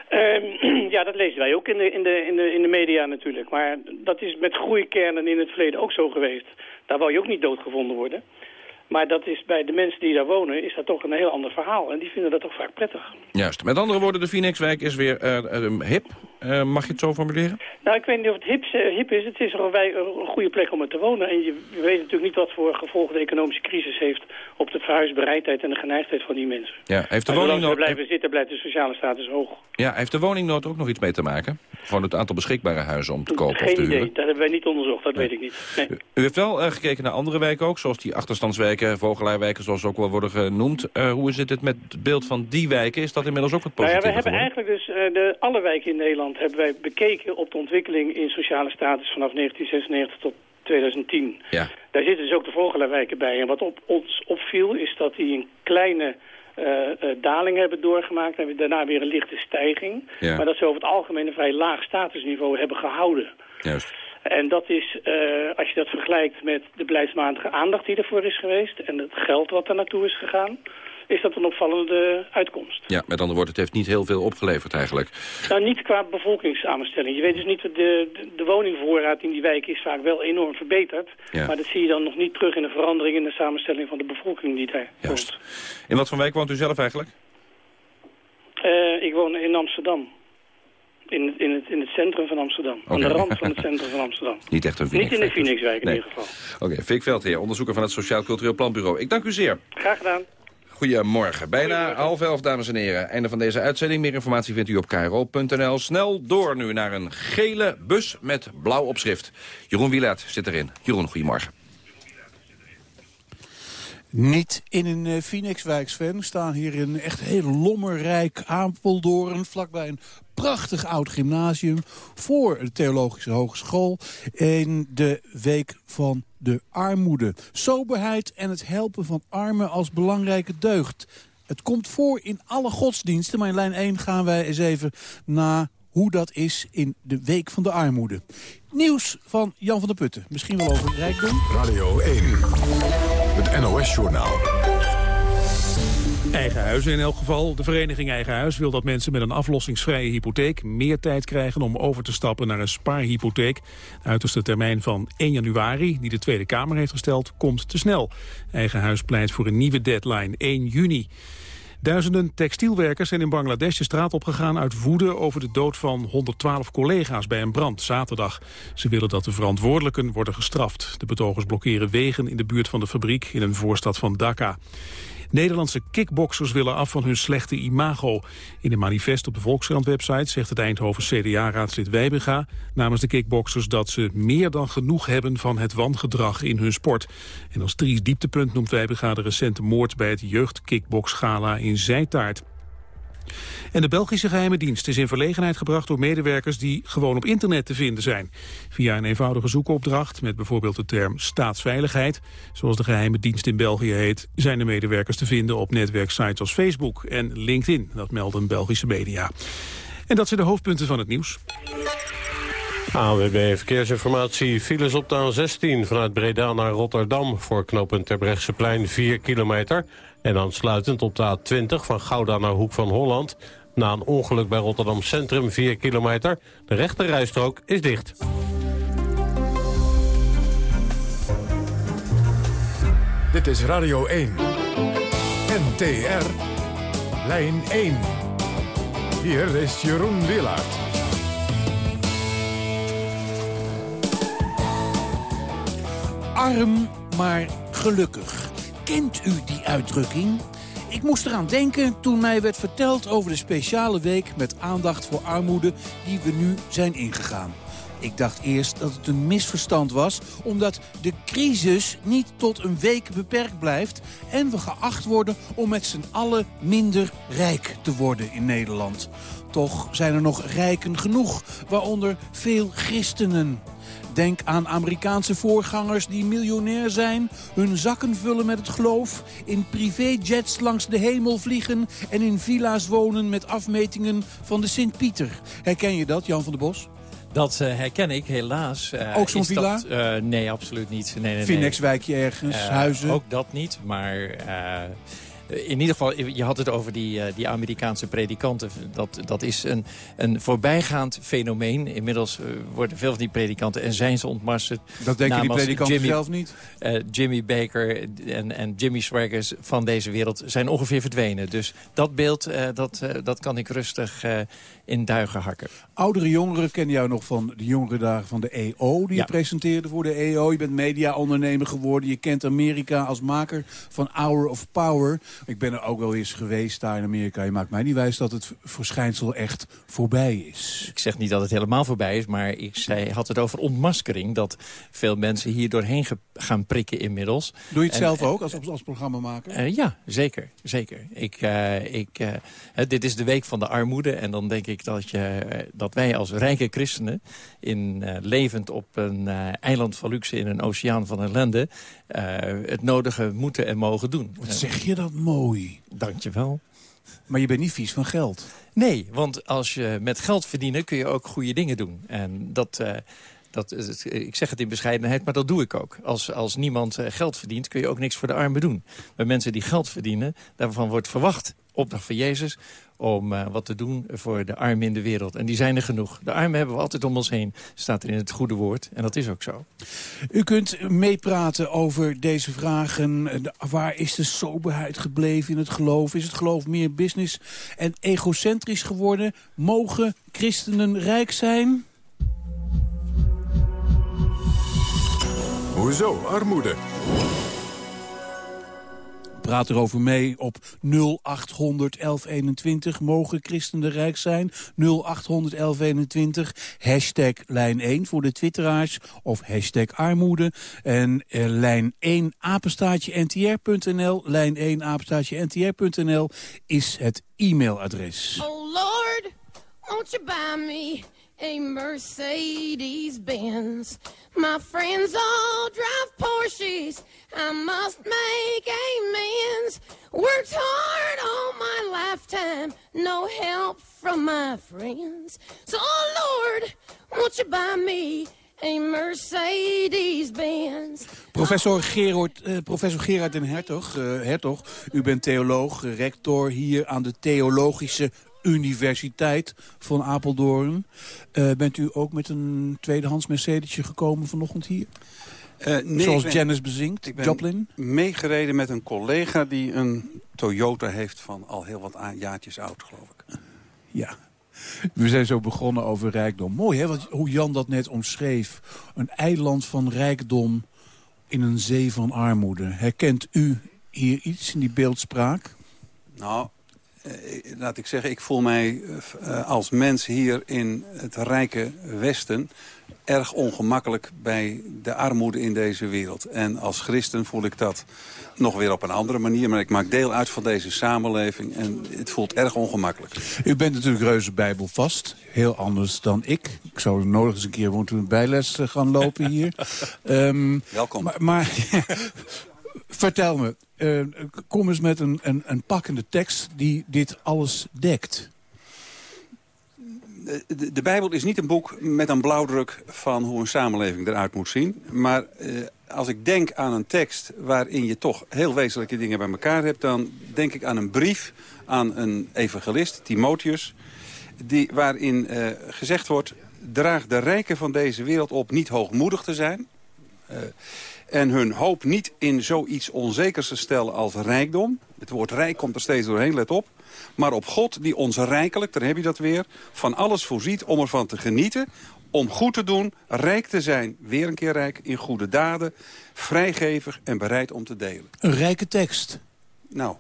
Ehm, ja, dat lezen wij ook in de, in, de, in, de, in de media natuurlijk. Maar dat is met groeikernen in het verleden ook zo geweest. Daar wou je ook niet doodgevonden worden. Maar dat is bij de mensen die daar wonen, is dat toch een heel ander verhaal. En die vinden dat toch vaak prettig. Juist. Met andere woorden, de Phoenixwijk is weer eh, hip. Eh, mag je het zo formuleren? Nou, ik weet niet of het hip, eh, hip is. Het is een, wij- een goede plek om er te wonen. En je, je weet natuurlijk niet wat voor gevolgen de economische crisis heeft... op de verhuisbereidheid en de geneigdheid van die mensen. Ja, heeft de woningnood... er blijven zitten, blijft de sociale status hoog. Ja, heeft de woningnood ook nog iets mee te maken? Gewoon het aantal beschikbare huizen om te kopen of Geen te huren? idee, dat hebben wij niet onderzocht, dat weet ik niet. Nee. U heeft wel eh, gekeken naar andere wijken ook, zoals die achterstandswijken, vogelaarwijken, zoals ze ook wel worden genoemd. Hoe zit het met het beeld van die wijken? Is dat inmiddels ook wat Nou ja, we hebben geworden? eigenlijk dus de, alle wijken in Nederland hebben wij bekeken op de ontwikkeling in sociale status vanaf 1996 tot 2010. Ja. Daar zitten dus ook de Vogelaarwijken bij. En wat op, ons opviel is dat die een kleine eh, eh, daling hebben doorgemaakt. En daarna weer een lichte stijging. Ja. Maar dat ze over het algemeen een vrij laag statusniveau hebben gehouden. Juist. En dat is, eh, als je dat vergelijkt met de beleidsmatige aandacht die ervoor is geweest... en het geld wat er naartoe is gegaan, is dat een opvallende uitkomst. Ja, met andere woorden, het heeft niet heel veel opgeleverd eigenlijk. Nou, niet qua bevolkingssamenstelling. Je weet dus niet, dat de, de, de woningvoorraad in die wijk is vaak wel enorm verbeterd. Ja. Maar dat zie je dan nog niet terug in de verandering in de samenstelling van de bevolking die daar Juist. In wat voor wijk woont u zelf eigenlijk? Eh, ik woon in Amsterdam. In, het- in, het, in het centrum van Amsterdam. Aan de rand van het centrum van Amsterdam. Niet echt een Niet in de Phoenixwijk. dus. In Nee. ieder geval. Oké, Fik Veldheer, onderzoeker van het Sociaal Cultureel Planbureau. Ik dank u zeer. Graag gedaan. Goedemorgen. Bijna half elf, dames en heren. Einde van deze uitzending. Meer informatie vindt u op kro.nl. Snel door nu naar een gele bus met blauw opschrift. Jeroen Wielaert zit erin. Jeroen, goedemorgen. Niet in een uh, Phoenixwijk, Sven. We staan hier in echt heel lommerrijk Apeldoorn... vlakbij een prachtig oud gymnasium... voor de Theologische Hogeschool... in de Week van de Armoede. Soberheid en het helpen van armen als belangrijke deugd. Het komt voor in alle godsdiensten... maar in lijn 1 gaan wij eens even naar hoe dat is in de Week van de Armoede. Nieuws van Jan van der Putten. Misschien wel over rijkdom. Radio 1. Het NOS-journaal. Eigen huizen in elk geval. De vereniging Eigen Huis wil dat mensen met een aflossingsvrije hypotheek... meer tijd krijgen om over te stappen naar een spaarhypotheek. De uiterste termijn van 1 januari, die de Tweede Kamer heeft gesteld, komt te snel. Eigen Huis pleit voor een nieuwe deadline, 1 juni. Duizenden textielwerkers zijn in Bangladesh de straat opgegaan uit woede over de dood van 112 collega's bij een brand zaterdag. Ze willen dat de verantwoordelijken worden gestraft. De betogers blokkeren wegen in de buurt van de fabriek in een voorstad van Dhaka. Nederlandse kickboxers willen af van hun slechte imago. In een manifest op de Volkskrant-website zegt het Eindhoven CDA-raadslid Wijbega namens de kickboxers dat ze meer dan genoeg hebben van het wangedrag in hun sport. En als triest dieptepunt noemt Wijbega de recente moord bij het jeugdkickboxgala in Zijtaart. En de Belgische geheime dienst is in verlegenheid gebracht door medewerkers die gewoon op internet te vinden zijn. Via een eenvoudige zoekopdracht met bijvoorbeeld de term staatsveiligheid, zoals de geheime dienst in België heet, zijn de medewerkers te vinden op netwerksites als Facebook en LinkedIn. Dat melden Belgische media. En dat zijn de hoofdpunten van het nieuws. ANWB Verkeersinformatie. Files op de A16 vanuit Breda naar Rotterdam... voor knooppunt Terbrechtseplein 4 kilometer. En aansluitend op de A20 van Gouda naar Hoek van Holland... na een ongeluk bij Rotterdam Centrum 4 kilometer. De rechte rijstrook is dicht. Dit is Radio 1. NTR. Lijn 1. Hier is Jeroen Willaert. Arm, maar gelukkig. Kent u die uitdrukking? Ik moest eraan denken toen mij werd verteld over de speciale week met aandacht voor armoede die we nu zijn ingegaan. Ik dacht eerst dat het een misverstand was, omdat de crisis niet tot een week beperkt blijft... en we geacht worden om met z'n allen minder rijk te worden in Nederland. Toch zijn er nog rijken genoeg, waaronder veel christenen. Denk aan Amerikaanse voorgangers die miljonair zijn... hun zakken vullen met het geloof... in privéjets langs de hemel vliegen... en in villa's wonen met afmetingen van de Sint-Pieter. Herken je dat, Jan van der Bos? Dat uh, herken ik, helaas. Uh, ook zo'n villa? Dat, uh, nee, absoluut niet. Nee, nee, Phoenixwijkje ergens, huizen? Ook dat niet, maar in ieder geval, je had het over die, uh, die Amerikaanse predikanten. Dat, dat is een, een voorbijgaand fenomeen. Inmiddels uh, worden veel van die predikanten en zijn ze ontmasterd. Dat denken die predikanten Jimmy, zelf niet? Uh, Jimmy Baker en, en Jimmy Swaggers van deze wereld zijn ongeveer verdwenen. Dus dat beeld, dat, dat kan ik rustig in duigen hakken. Oudere jongeren kennen jou nog van de jongere dagen van de EO. Die ja. je presenteerde voor de EO. Je bent mediaondernemer geworden. Je kent Amerika als maker van Hour of Power. Ik ben er ook wel eens geweest daar in Amerika. Je maakt mij niet wijs dat het verschijnsel echt voorbij is. Ik zeg niet dat het helemaal voorbij is, maar ik zei, had het over ontmaskering. Dat veel mensen hier doorheen gaan prikken inmiddels. Doe je het en, zelf ook als, als programmamaker? Uh, ja, zeker. zeker. Ik, uh, ik, uh, dit is de week van de armoede. En dan denk ik dat, je, dat wij als rijke christenen... In, levend op een eiland van luxe in een oceaan van ellende... het nodige moeten en mogen doen. Wat zeg je dat mooi? Dankjewel. Maar je bent niet vies van geld? Nee, want als je met geld verdienen kun je ook goede dingen doen. En dat... Dat, ik zeg het in bescheidenheid, maar dat doe ik ook. Als, als niemand geld verdient, kun je ook niks voor de armen doen. Bij mensen die geld verdienen, daarvan wordt verwacht, opdracht van Jezus... om uh, wat te doen voor de armen in de wereld. En die zijn er genoeg. De armen hebben we altijd om ons heen, staat er in het goede woord. En dat is ook zo. U kunt meepraten over deze vragen. Waar is de soberheid gebleven in het geloof? Is het geloof meer business en egocentrisch geworden? Mogen christenen rijk zijn? Hoezo armoede? Praat erover mee op 0800 1121. Mogen christenen rijk zijn? 0800 1121. Hashtag lijn 1 voor de twitteraars. Of hashtag armoede. En uh, lijn 1 apenstaatje ntr.nl. Lijn 1 apenstaatje ntr.nl is het e-mailadres. Oh Lord, won't you buy me a Mercedes-Benz? My friends all drive Porsches. I must make amends. Worked hard all my lifetime. No help from my friends. So, Lord, won't you buy me a Mercedes-Benz? Professor, Gerard, uh, professor Gerard den Hertog, uh, Hertog, u bent theoloog, rector hier aan de Theologische Universiteit van Apeldoorn. Uh, bent u ook met een tweedehands Mercedesje gekomen vanochtend hier? Uh, nee, Zoals ben, Janice bezinkt, ik ben Joplin? meegereden met een collega die een Toyota heeft van al heel wat jaartjes oud, geloof ik. Ja. We zijn zo begonnen over rijkdom. Mooi, hè, wat, hoe Jan dat net omschreef. Een eiland van rijkdom in een zee van armoede. Herkent u hier iets in die beeldspraak? Nou, eh, laat ik zeggen, ik voel mij eh, als mens hier in het rijke Westen erg ongemakkelijk bij de armoede in deze wereld. En als christen voel ik dat nog weer op een andere manier. Maar ik maak deel uit van deze samenleving en het voelt erg ongemakkelijk. U bent natuurlijk reuze bijbelvast. Heel anders dan ik. Ik zou nodig eens een keer moeten bijles eh, gaan lopen hier. Ehm, Welkom. Maar, maar vertel me, eh, kom eens met een, een, een pakkende tekst die dit alles dekt. De, Bijbel is niet een boek met een blauwdruk van hoe een samenleving eruit moet zien. Maar eh, als ik denk aan een tekst waarin je toch heel wezenlijke dingen bij elkaar hebt... dan denk ik aan een brief aan een evangelist, Timotheus... Die, waarin eh, gezegd wordt... draag de rijken van deze wereld op niet hoogmoedig te zijn... en hun hoop niet in zoiets onzekers te stellen als rijkdom. Het woord rijk komt er steeds doorheen, let op. Maar op God die ons rijkelijk, daar heb je dat weer, van alles voorziet om ervan te genieten. Om goed te doen, rijk te zijn, weer een keer rijk in goede daden. Vrijgevig en bereid om te delen. Een rijke tekst. Nou,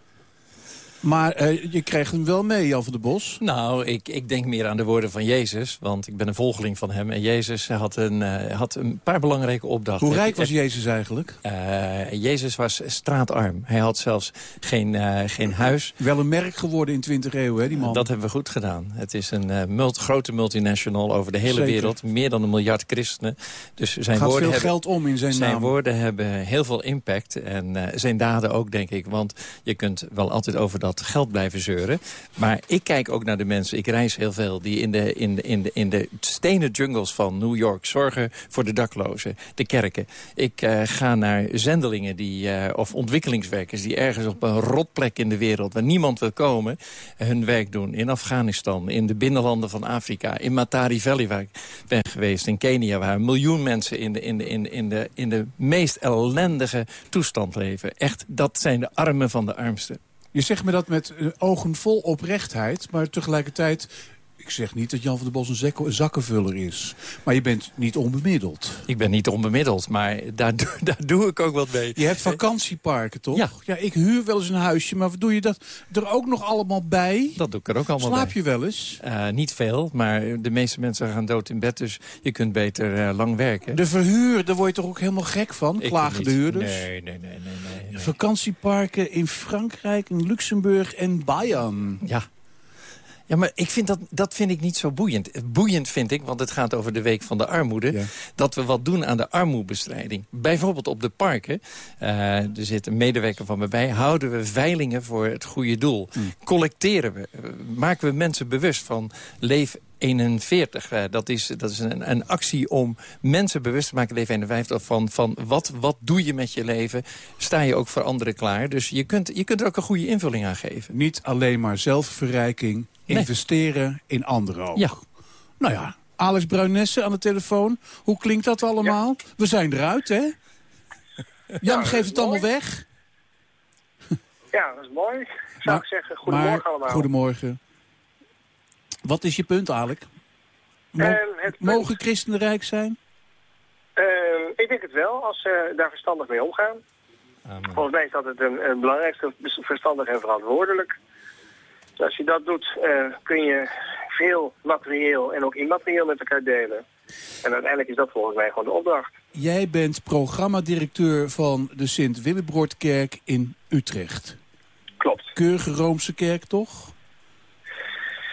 maar uh, je krijgt hem wel mee, Jan van der Bos? Nou, ik, ik denk meer aan de woorden van Jezus. Want ik ben een volgeling van hem. En Jezus had een, uh, had een paar belangrijke opdrachten. Hoe rijk was Jezus eigenlijk? Uh, Jezus was straatarm. Hij had zelfs geen, geen huis. Wel een merk geworden in 20 eeuw, hè, die man? Dat hebben we goed gedaan. Het is een grote multinational over de hele Zeker. wereld. Meer dan een miljard christenen. Dus zijn Gaat woorden veel hebben, geld om in zijn, zijn naam. woorden hebben heel veel impact. En zijn daden ook, denk ik. Want je kunt wel altijd over dat geld blijven zeuren. Maar ik kijk ook naar de mensen, ik reis heel veel... die in de, in de, in de, in de stenen jungles van New York zorgen voor de daklozen, de kerken. Ik uh, ga naar zendelingen die, uh, of ontwikkelingswerkers... die ergens op een rotplek in de wereld, waar niemand wil komen... hun werk doen. In Afghanistan, in de binnenlanden van Afrika... in Matari Valley, waar ik ben geweest, in Kenia... waar een miljoen mensen in de, in de, in de, in de, in de meest ellendige toestand leven. Echt, dat zijn de armen van de armsten. Je zegt me dat met uh, ogen vol oprechtheid, maar tegelijkertijd... Ik zeg niet dat Jan van der Bos een, een zakkenvuller is. Maar je bent niet onbemiddeld. Ik ben niet onbemiddeld, maar daar, daar doe ik ook wat mee. Je hebt vakantieparken, toch? Ja. ja. Ik huur wel eens een huisje, maar doe je dat er ook nog allemaal bij? Dat doe ik er ook allemaal Slaap bij. je wel eens? Uh, niet veel, maar de meeste mensen gaan dood in bed. Dus je kunt beter uh, lang werken. De verhuur, daar word je toch ook helemaal gek van? Klagen de huurders? Nee, nee, nee, nee, nee, nee. Vakantieparken in Frankrijk, in Luxemburg en Bayern. Ja. Ja, maar ik vind dat, dat vind ik niet zo boeiend. Boeiend vind ik, want het gaat over de Week van de Armoede... Ja. dat we wat doen aan de armoebestrijding. Bijvoorbeeld op de parken, uh, er zit een medewerker van me bij... houden we veilingen voor het goede doel. Mm. Collecteren we, uh, maken we mensen bewust van... leef 41. Uh, dat is, dat is een, een, actie om mensen bewust te maken, leven 51, van, van wat, wat doe je met je leven? Sta je ook voor anderen klaar? Dus je kunt, je kunt er ook een goede invulling aan geven. Niet alleen maar zelfverrijking, nee. investeren in anderen ook. Ja. Nou ja, Alex Bruinesse aan de telefoon. Hoe klinkt dat allemaal? Ja. We zijn eruit, hè? Jan ja, geeft het mooi. allemaal weg. Ja, dat is mooi. Zou maar, ik zeggen, goedemorgen maar, allemaal. Goedemorgen. Wat is je punt, Alek? Mo uh, punt... Mogen christenen rijk zijn? Uh, ik denk het wel, als ze daar verstandig mee omgaan. Amen. Volgens mij is dat het een, een belangrijkste, verstandig en verantwoordelijk. Dus als je dat doet, uh, kun je veel materieel en ook immaterieel met elkaar delen. En uiteindelijk is dat volgens mij gewoon de opdracht. Jij bent programmadirecteur van de Sint-Willebroordkerk in Utrecht. Klopt. Keurige Roomse kerk, toch?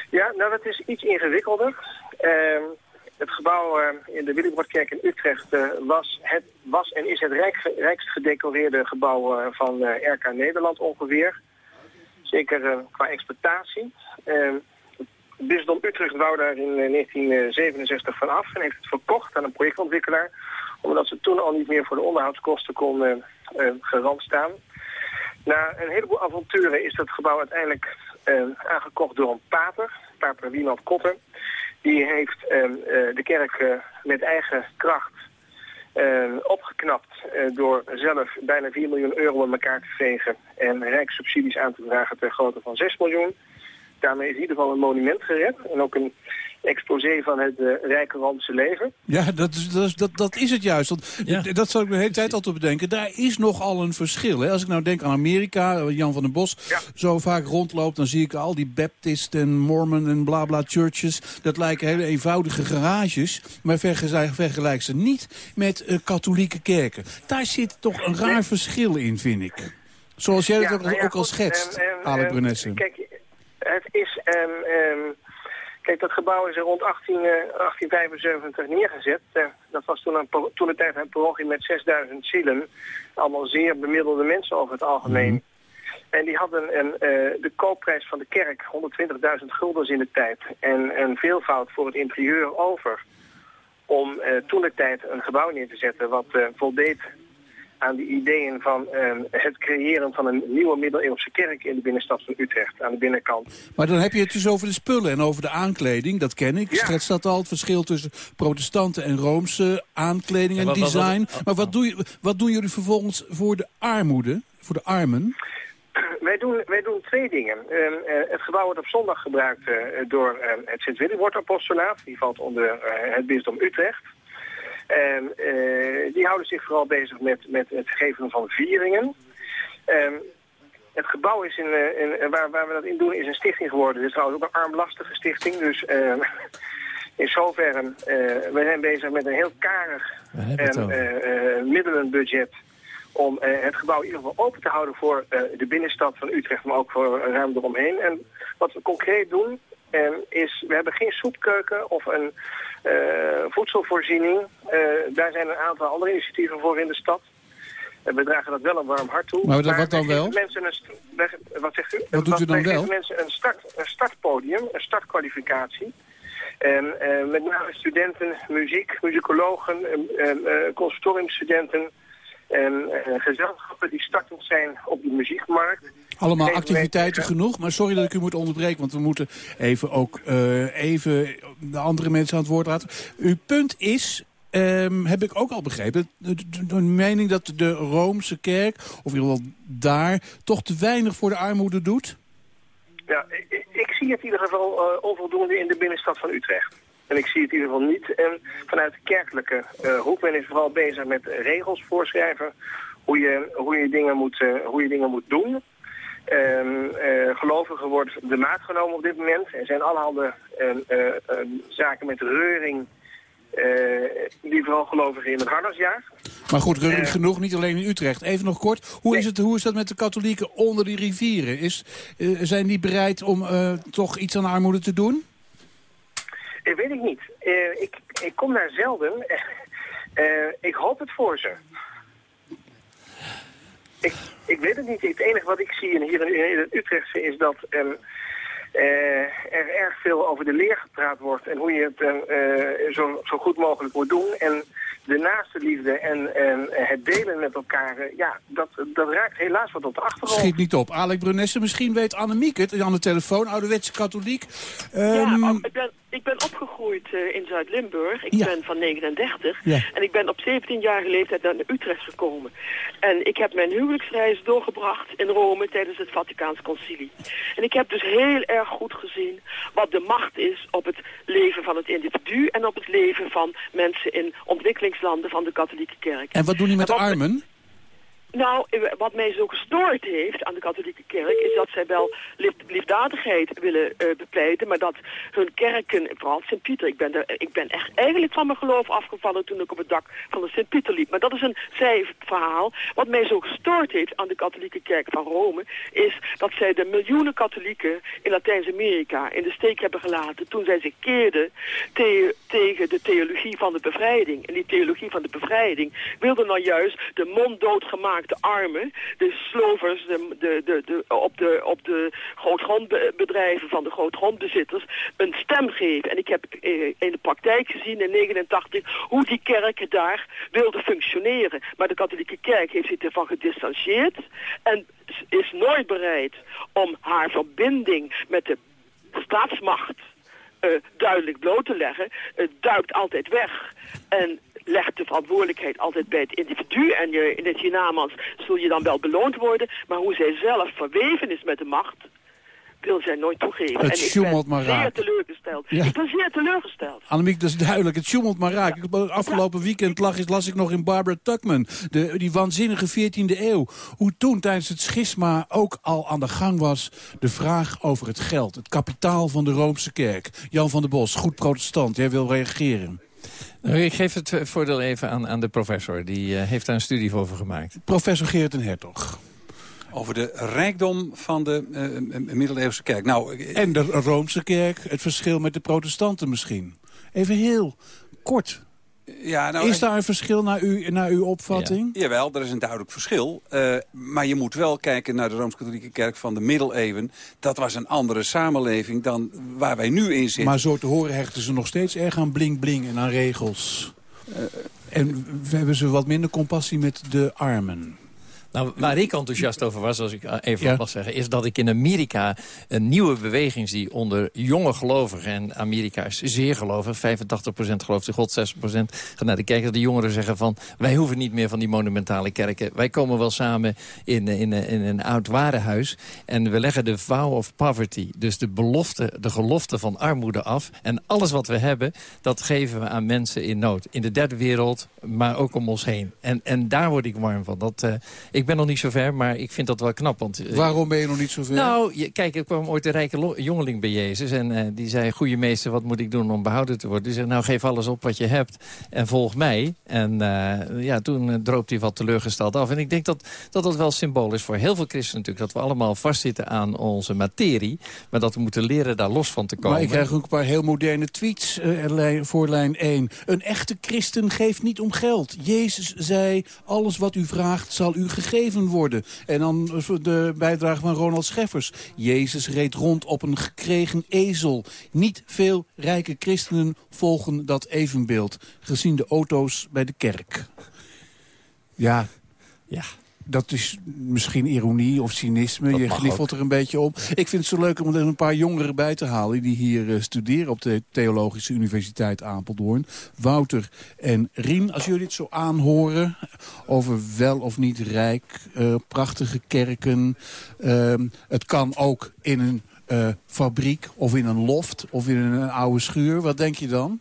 Ja, nou dat is iets ingewikkelder. Uh, het gebouw uh, in de Willebroordkerk in Utrecht uh, was, het, was en is het rijk, rijkst gedecoreerde gebouw uh, van RK Nederland ongeveer. Zeker qua exploitatie. Ehm, bisdom Utrecht wou daar in 1967 van af en heeft het verkocht aan een projectontwikkelaar. Omdat ze toen al niet meer voor de onderhoudskosten kon garant staan. Na een heleboel avonturen is dat gebouw uiteindelijk aangekocht door een pater, pater Wieland Kotter. Die heeft uh, uh, de kerk met eigen kracht opgeknapt door zelf bijna 4 miljoen euro in elkaar te vegen en rijkssubsidies aan te dragen ter grootte van 6 miljoen. Daarmee is in ieder geval een monument gered en ook een exposé van het uh, rijke Roomse leven. Ja, dat is, dat, is, dat, dat is het juist. Want, Dat zou ik de hele tijd al te bedenken. Daar is nogal een verschil. Hè? Als ik nou denk aan Amerika, Jan van den Bos zo vaak rondloopt... dan zie ik al die Baptist en Mormon en bla bla churches. Dat lijken hele eenvoudige garages. Maar vergelijk, vergelijk ze niet met uh, katholieke kerken. Daar zit toch een raar verschil in, vind ik. Zoals jij het ook, nou ja, ook al schetst, um, um, Alec Brunessen. Kijk, het is... Um, kijk, dat gebouw is er rond 18, uh, 1875 neergezet. Uh, dat was toen, een, toen de tijd een parochie met 6000 zielen. Allemaal zeer bemiddelde mensen over het algemeen. Mm. En die hadden een, uh, de koopprijs van de kerk, 120.000 guldens in de tijd. En een veelvoud voor het interieur over. Om toen de tijd een gebouw neer te zetten wat voldeed aan de ideeën van uh, het creëren van een nieuwe middeleeuwse kerk in de binnenstad van Utrecht, aan de binnenkant. Maar dan heb je het dus over de spullen en over de aankleding, dat ken ik. Ja. Schets dat al, het verschil tussen protestanten en roomse aankleding en ja, wat, design. Wat, wat, maar wat, doe je, wat doen jullie vervolgens voor de armoede, voor de armen? Wij doen, wij doen twee dingen. Uh, uh, het gebouw wordt op zondag gebruikt uh, door het Sint-Willibord-apostolaat. Die valt onder het bisdom Utrecht. En uh, die houden zich vooral bezig met, met het geven van vieringen. Um, het gebouw is in, uh, in, waar, waar we dat in doen is een stichting geworden. Het is trouwens ook een armlastige stichting. Dus uh, in zoverre, uh, we zijn bezig met een heel karig en middelenbudget om het gebouw in ieder geval open te houden voor de binnenstad van Utrecht, maar ook voor ruim eromheen. En wat we concreet doen, is, we hebben geen soepkeuken of een uh, voedselvoorziening. Uh, daar zijn een aantal andere initiatieven voor in de stad. We dragen dat wel een warm hart toe. Maar, maar wat dan wel? Mensen een, wat zegt u? Wat doet u dan wel? mensen een, start, een startpodium, een startkwalificatie. En met name studenten, muziek, muzikologen, conservatoriumstudenten en gezelschappen die startend zijn op de muziekmarkt. Allemaal activiteiten genoeg, maar sorry dat ik u moet onderbreken... want we moeten even ook uh, even de andere mensen aan het woord laten. Uw punt is, um, heb ik ook al begrepen... De, de, de, mening dat de Roomse kerk, of in ieder geval daar... toch te weinig voor de armoede doet? Ja, ik, ik zie het in ieder geval uh, onvoldoende in de binnenstad van Utrecht. En ik zie het in ieder geval niet. En vanuit de kerkelijke uh, hoek ben ik vooral bezig met regels voorschrijven... hoe je, hoe je, dingen, moet, uh, hoe je dingen moet doen... Um, uh, gelovigen wordt de maat genomen op dit moment. Er zijn allerhande uh, uh, zaken met reuring die vooral gelovigen in het hardersjaar. Maar goed, reuring genoeg, niet alleen in Utrecht. Even nog kort, hoe, nee. is, het, hoe is dat met de katholieken onder die rivieren? Is, zijn die bereid om toch iets aan armoede te doen? Dat weet ik niet. ik, ik kom daar zelden. ik hoop het voor ze. Ik, ik weet het niet. Het enige wat ik zie hier in, in Utrechtse is dat um, uh, er erg veel over de leer gepraat wordt en hoe je het uh, zo, zo goed mogelijk moet doen. En de naaste liefde en, en het delen met elkaar, ja, dat, dat raakt helaas wat op de achtergrond. Schiet niet op. Alec Brunesse, misschien weet Annemiek het, aan de telefoon, ouderwetse katholiek. Um... Ja, ik ben, ik ben opgegroeid uh, in Zuid-Limburg. Ik ja. ben van 39. Ja. En ik ben op 17-jarige leeftijd naar Utrecht gekomen. En ik heb mijn huwelijksreis doorgebracht in Rome tijdens het Vaticaans Concilie. En ik heb dus heel erg goed gezien wat de macht is op het leven van het individu... en op het leven van mensen in ontwikkelingslanden van de katholieke kerk. En wat doen die met de armen? Nou, wat mij zo gestoord heeft aan de katholieke kerk... is dat zij wel lief, liefdadigheid willen uh, bepleiten... maar dat hun kerken, vooral Sint-Pieter... Ik ben, ik ben echt eigenlijk van mijn geloof afgevallen... toen ik op het dak van de Sint-Pieter liep. Maar dat is een zijverhaal. Wat mij zo gestoord heeft aan de katholieke kerk van Rome... is dat zij de miljoenen katholieken in Latijns-Amerika... in de steek hebben gelaten... toen zij zich keerden te tegen de theologie van de bevrijding. En die theologie van de bevrijding wilde nou juist de mond doodgemaakt de armen, de slovers de, de, de, op, de, op de grootgrondbedrijven van de grootgrondbezitters een stem geven. En ik heb eh, in de praktijk gezien in 89 hoe die kerken daar wilden functioneren. Maar de katholieke kerk heeft zich ervan gedistanceerd en is nooit bereid om haar verbinding met de staatsmacht uh, duidelijk bloot te leggen. Het duikt altijd weg. En legt de verantwoordelijkheid altijd bij het individu. En je, in het hiernamaals zul je dan wel beloond worden. Maar hoe zij zelf verweven is met de macht... wil zij nooit toegeven. Het en ik ben maar zeer raak. teleurgesteld. Ja. Ik ben zeer teleurgesteld. Annemiek, dat is duidelijk. Het sjoemelt maar raak. Afgelopen weekend lag, las ik nog in Barbara Tuckman. De, die waanzinnige 14e eeuw. Hoe toen tijdens het schisma ook al aan de gang was... de vraag over het geld. Het kapitaal van de Roomse kerk. Jan van der Bos, goed protestant. Jij wil reageren. Nou, ik geef het eh, voordeel even aan, aan de professor. Die eh, heeft daar een studie over gemaakt. Professor Geert en Hertog. Over de rijkdom van de eh, eh, middeleeuwse kerk. Nou, eh, En de Roomse kerk, het verschil met de protestanten misschien. Even heel kort. Ja, nou, is daar een verschil naar, u, naar uw opvatting? Jawel, er is een duidelijk verschil. Eh, maar je moet wel kijken naar de Rooms-Katholieke Kerk van de middeleeuwen. Dat was een andere samenleving dan waar wij nu in zitten. Maar zo te horen hechten ze nog steeds erg aan bling-bling en aan regels. en we hebben ze wat minder compassie met de armen. Nou, waar ik enthousiast over was, als ik eh, even Ja. mag zeggen... is dat ik in Amerika een nieuwe beweging zie onder jonge gelovigen. En Amerika is zeer gelovig. 85% gelooft in God, 60% gaat naar de kerk. Dat de jongeren zeggen van, wij hoeven niet meer van die monumentale kerken. Wij komen wel samen in, eh, in, in een oud warenhuis. En we leggen de vow of poverty, dus de belofte, de gelofte van armoede af. En alles wat we hebben, dat geven we aan mensen in nood. In de derde wereld, maar ook om ons heen. En, en daar word ik warm van. Dat, eh, ik ben nog niet zo ver, maar ik vind dat wel knap. Want, eh, Waarom ben je nog niet zo ver? nou, je, kijk, er kwam ooit een rijke jongeling bij Jezus. En eh, die zei, goede meester, wat moet ik doen om behouden te worden? Die zei, nou, geef alles op wat je hebt en volg mij. En eh, ja, toen eh, droop hij wat teleurgesteld af. En ik denk dat, dat dat wel symbool is voor heel veel christenen natuurlijk. Dat we allemaal vastzitten aan onze materie. Maar dat we moeten leren daar los van te komen. Maar ik krijg ook een paar heel moderne tweets lijn- voor lijn 1. Een echte christen geeft niet om geld. Jezus zei, alles wat u vraagt zal u gegeven worden. En dan de bijdrage van Ronald Scheffers. Jezus reed rond op een gekregen ezel. Niet veel rijke christenen volgen dat evenbeeld. Gezien de auto's bij de kerk. Ja, ja. Dat is misschien ironie of cynisme. Dat je gniffelt er een beetje op. Ik vind het zo leuk om er een paar jongeren bij te halen... die hier eh, studeren op de Theologische Universiteit Apeldoorn. Wouter en Rien, als jullie het zo aanhoren... over wel of niet rijk, eh, prachtige kerken. Ehm, het kan ook in een eh, fabriek of in een loft of in een oude schuur. Wat denk je dan?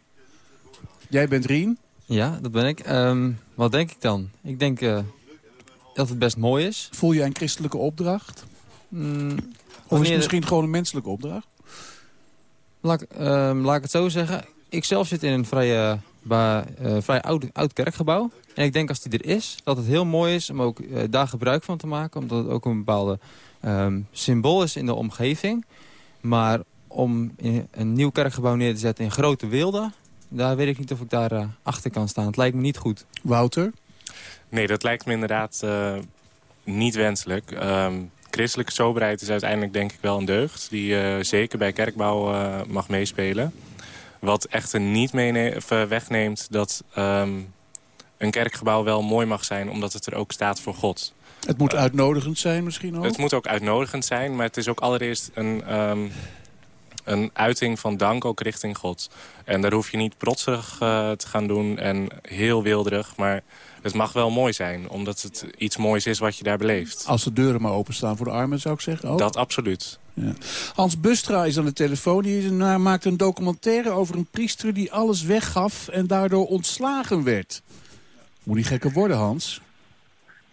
Jij bent Rien? Ja, dat ben ik. Ehm, wat denk ik dan? Ik denk eh, dat het best mooi is. Voel jij een christelijke opdracht? Mm, Of is het misschien gewoon een menselijke opdracht? Laat, ik- ehm, laat ik het zo zeggen. Ik zelf zit in een vrij, eh, ba- eh, vrij oud, oud kerkgebouw. En ik denk als die er is, dat het heel mooi is om ook eh, daar gebruik van te maken. Omdat het ook een bepaalde ehm, symbool is in de omgeving. Maar om een nieuw kerkgebouw neer te zetten in grote wilde... daar weet ik niet of ik daar eh, achter kan staan. Het lijkt me niet goed. Wouter? Nee, dat lijkt me inderdaad eh, niet wenselijk. Ehm, christelijke soberheid is uiteindelijk denk ik wel een deugd... die eh, zeker bij kerkbouw eh, mag meespelen. Wat echter niet of, wegneemt dat ehm, een kerkgebouw wel mooi mag zijn... omdat het er ook staat voor God. Het moet uitnodigend zijn misschien ook? Het moet ook uitnodigend zijn, maar het is ook allereerst een, ehm, een uiting van dank ook richting God. En daar hoef je niet protserig eh, te gaan doen en heel wilderig, maar het mag wel mooi zijn, omdat het iets moois is wat je daar beleeft. Als de deuren maar openstaan voor de armen, zou ik zeggen. Ook. Dat absoluut. Ja. Hans Bustra is aan de telefoon. Die maakt een documentaire over een priester die alles weggaf... en daardoor ontslagen werd. Moet die gekker worden, Hans?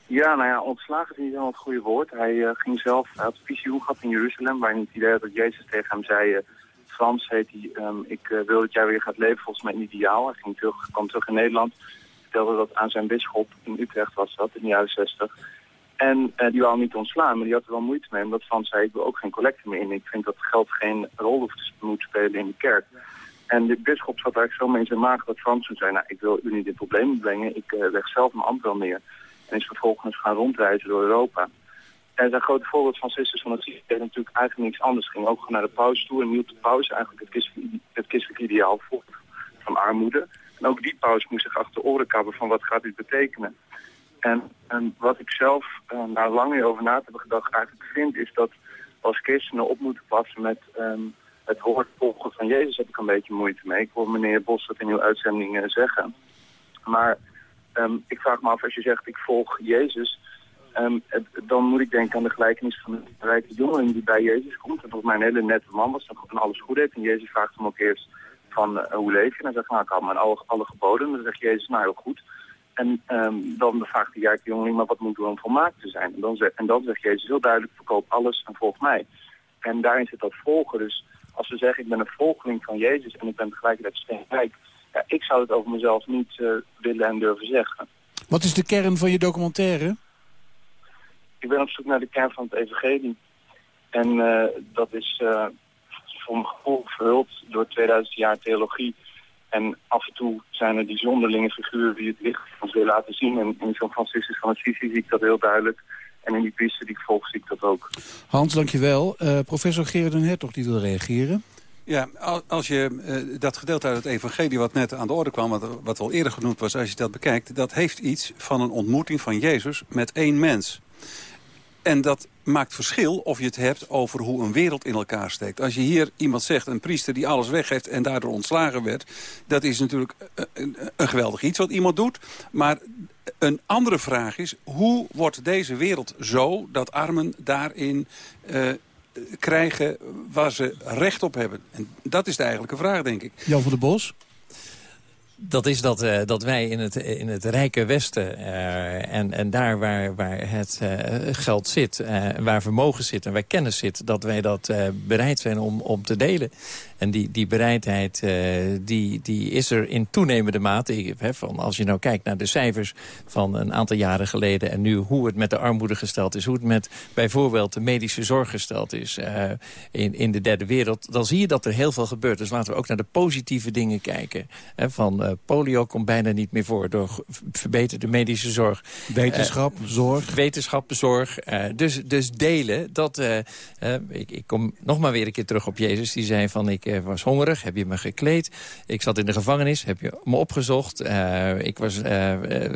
Ja, nou ja, ontslagen is niet helemaal het goede woord. Hij eh, ging zelf, hij had visioen gehad in Jeruzalem... waar hij het idee had dat Jezus tegen hem zei... eh, Frans heet hij, ehm, ik eh, wil dat jij weer gaat leven volgens mij ideaal. Hij ging terug, kwam terug in Nederland, vertelde dat aan zijn bisschop. In Utrecht was dat, in de jaren zestig. En die wou hem niet ontslaan, maar die had er wel moeite mee. Omdat Frans zei, ik wil ook geen collecte meer in. Ik vind dat geld geen rol hoeft te sp- moet spelen in de kerk. En de bisschop zat eigenlijk zo mee in zijn maag dat Frans toen zei... nou, ik wil u niet in problemen brengen, ik leg zelf mijn ambt wel neer. En is vervolgens gaan rondreizen door Europa. En zijn grote voorbeeld van Sisters van het Zicht deed natuurlijk eigenlijk niks anders. Ging ook naar de paus toe en hield de paus eigenlijk het christelijk, het christelijk ideaal voor van armoede. En ook die paus moest zich achter oren krabben van wat gaat dit betekenen. En, en wat ik zelf uh, na lang over na te hebben gedacht eigenlijk vind, is dat als christenen op moeten passen met ehm, het woord volgen van Jezus heb ik een beetje moeite mee. Ik hoor meneer Bos dat in uw uitzending zeggen. Maar Ehm, ik vraag me af, als je zegt ik volg Jezus, ehm, dan moet ik denken aan de gelijkenis van een rijke jongeling die bij Jezus komt. En volgens mij een hele nette man was, gewoon alles goed deed. En Jezus vraagt hem ook eerst van eh, hoe leef je? En hij zegt, nou ik me aan alle, geboden. En dan zegt Jezus, nou heel goed. En ehm, dan vraagt die rijke jongeling, maar wat moet er om volmaakt te zijn? En dan, zegt, en dan zegt Jezus heel duidelijk, verkoop alles en volg mij. En daarin zit dat volgen. Dus als we zeggen, ik ben een volgeling van Jezus en ik ben tegelijkertijd steenrijk. Ja, ik zou het over mezelf niet eh, willen en durven zeggen. Wat is de kern van je documentaire? Ik ben op zoek naar de kern van het evangelie. En eh, dat is eh, voor mijn gevoel verhuld door 2000 jaar theologie. En af en toe zijn er die zonderlinge figuren die het licht ons willen laten zien. En in zo'n Franciscus van Assisi zie ik dat heel duidelijk. En in die priester die ik volg zie ik dat ook. Hans, dankjewel. Eh professor Gerard Hertog die wil reageren. Ja, al- als je eh, dat gedeelte uit het evangelie wat net aan de orde kwam... Wat, wat al eerder genoemd was, als je dat bekijkt... dat heeft iets van een ontmoeting van Jezus met één mens. En dat maakt verschil of je het hebt over hoe een wereld in elkaar steekt. Als je hier iemand zegt, een priester die alles weggeeft... en daardoor ontslagen werd... dat is natuurlijk eh, een, een geweldig iets wat iemand doet. Maar een andere vraag is, hoe wordt deze wereld zo... dat armen daarin eh, krijgen waar ze recht op hebben? En dat is de eigenlijke vraag, denk ik. Jan van der Bos? Dat is dat, eh, dat wij in het, in het rijke Westen eh, en, en daar waar, waar het eh, geld zit, waar vermogen zit en waar kennis zit, dat wij dat bereid zijn om, om te delen. En die, die bereidheid die, die is er in toenemende mate. Van als je nou kijkt naar de cijfers van een aantal jaren geleden... en nu hoe het met de armoede gesteld is... hoe het met bijvoorbeeld de medische zorg gesteld is in, in de derde wereld... dan zie je dat er heel veel gebeurt. Dus laten we ook naar de positieve dingen kijken. Van eh, polio komt bijna niet meer voor door verbeterde medische zorg. Wetenschap, zorg. Wetenschap, zorg. eh, dus, dus delen, dat... eh, eh, ik, ik kom nog maar weer een keer terug op Jezus. Die zei van, ik eh, was hongerig, heb je me gekleed. Ik zat in de gevangenis, heb je me opgezocht. Eh, ik was, eh,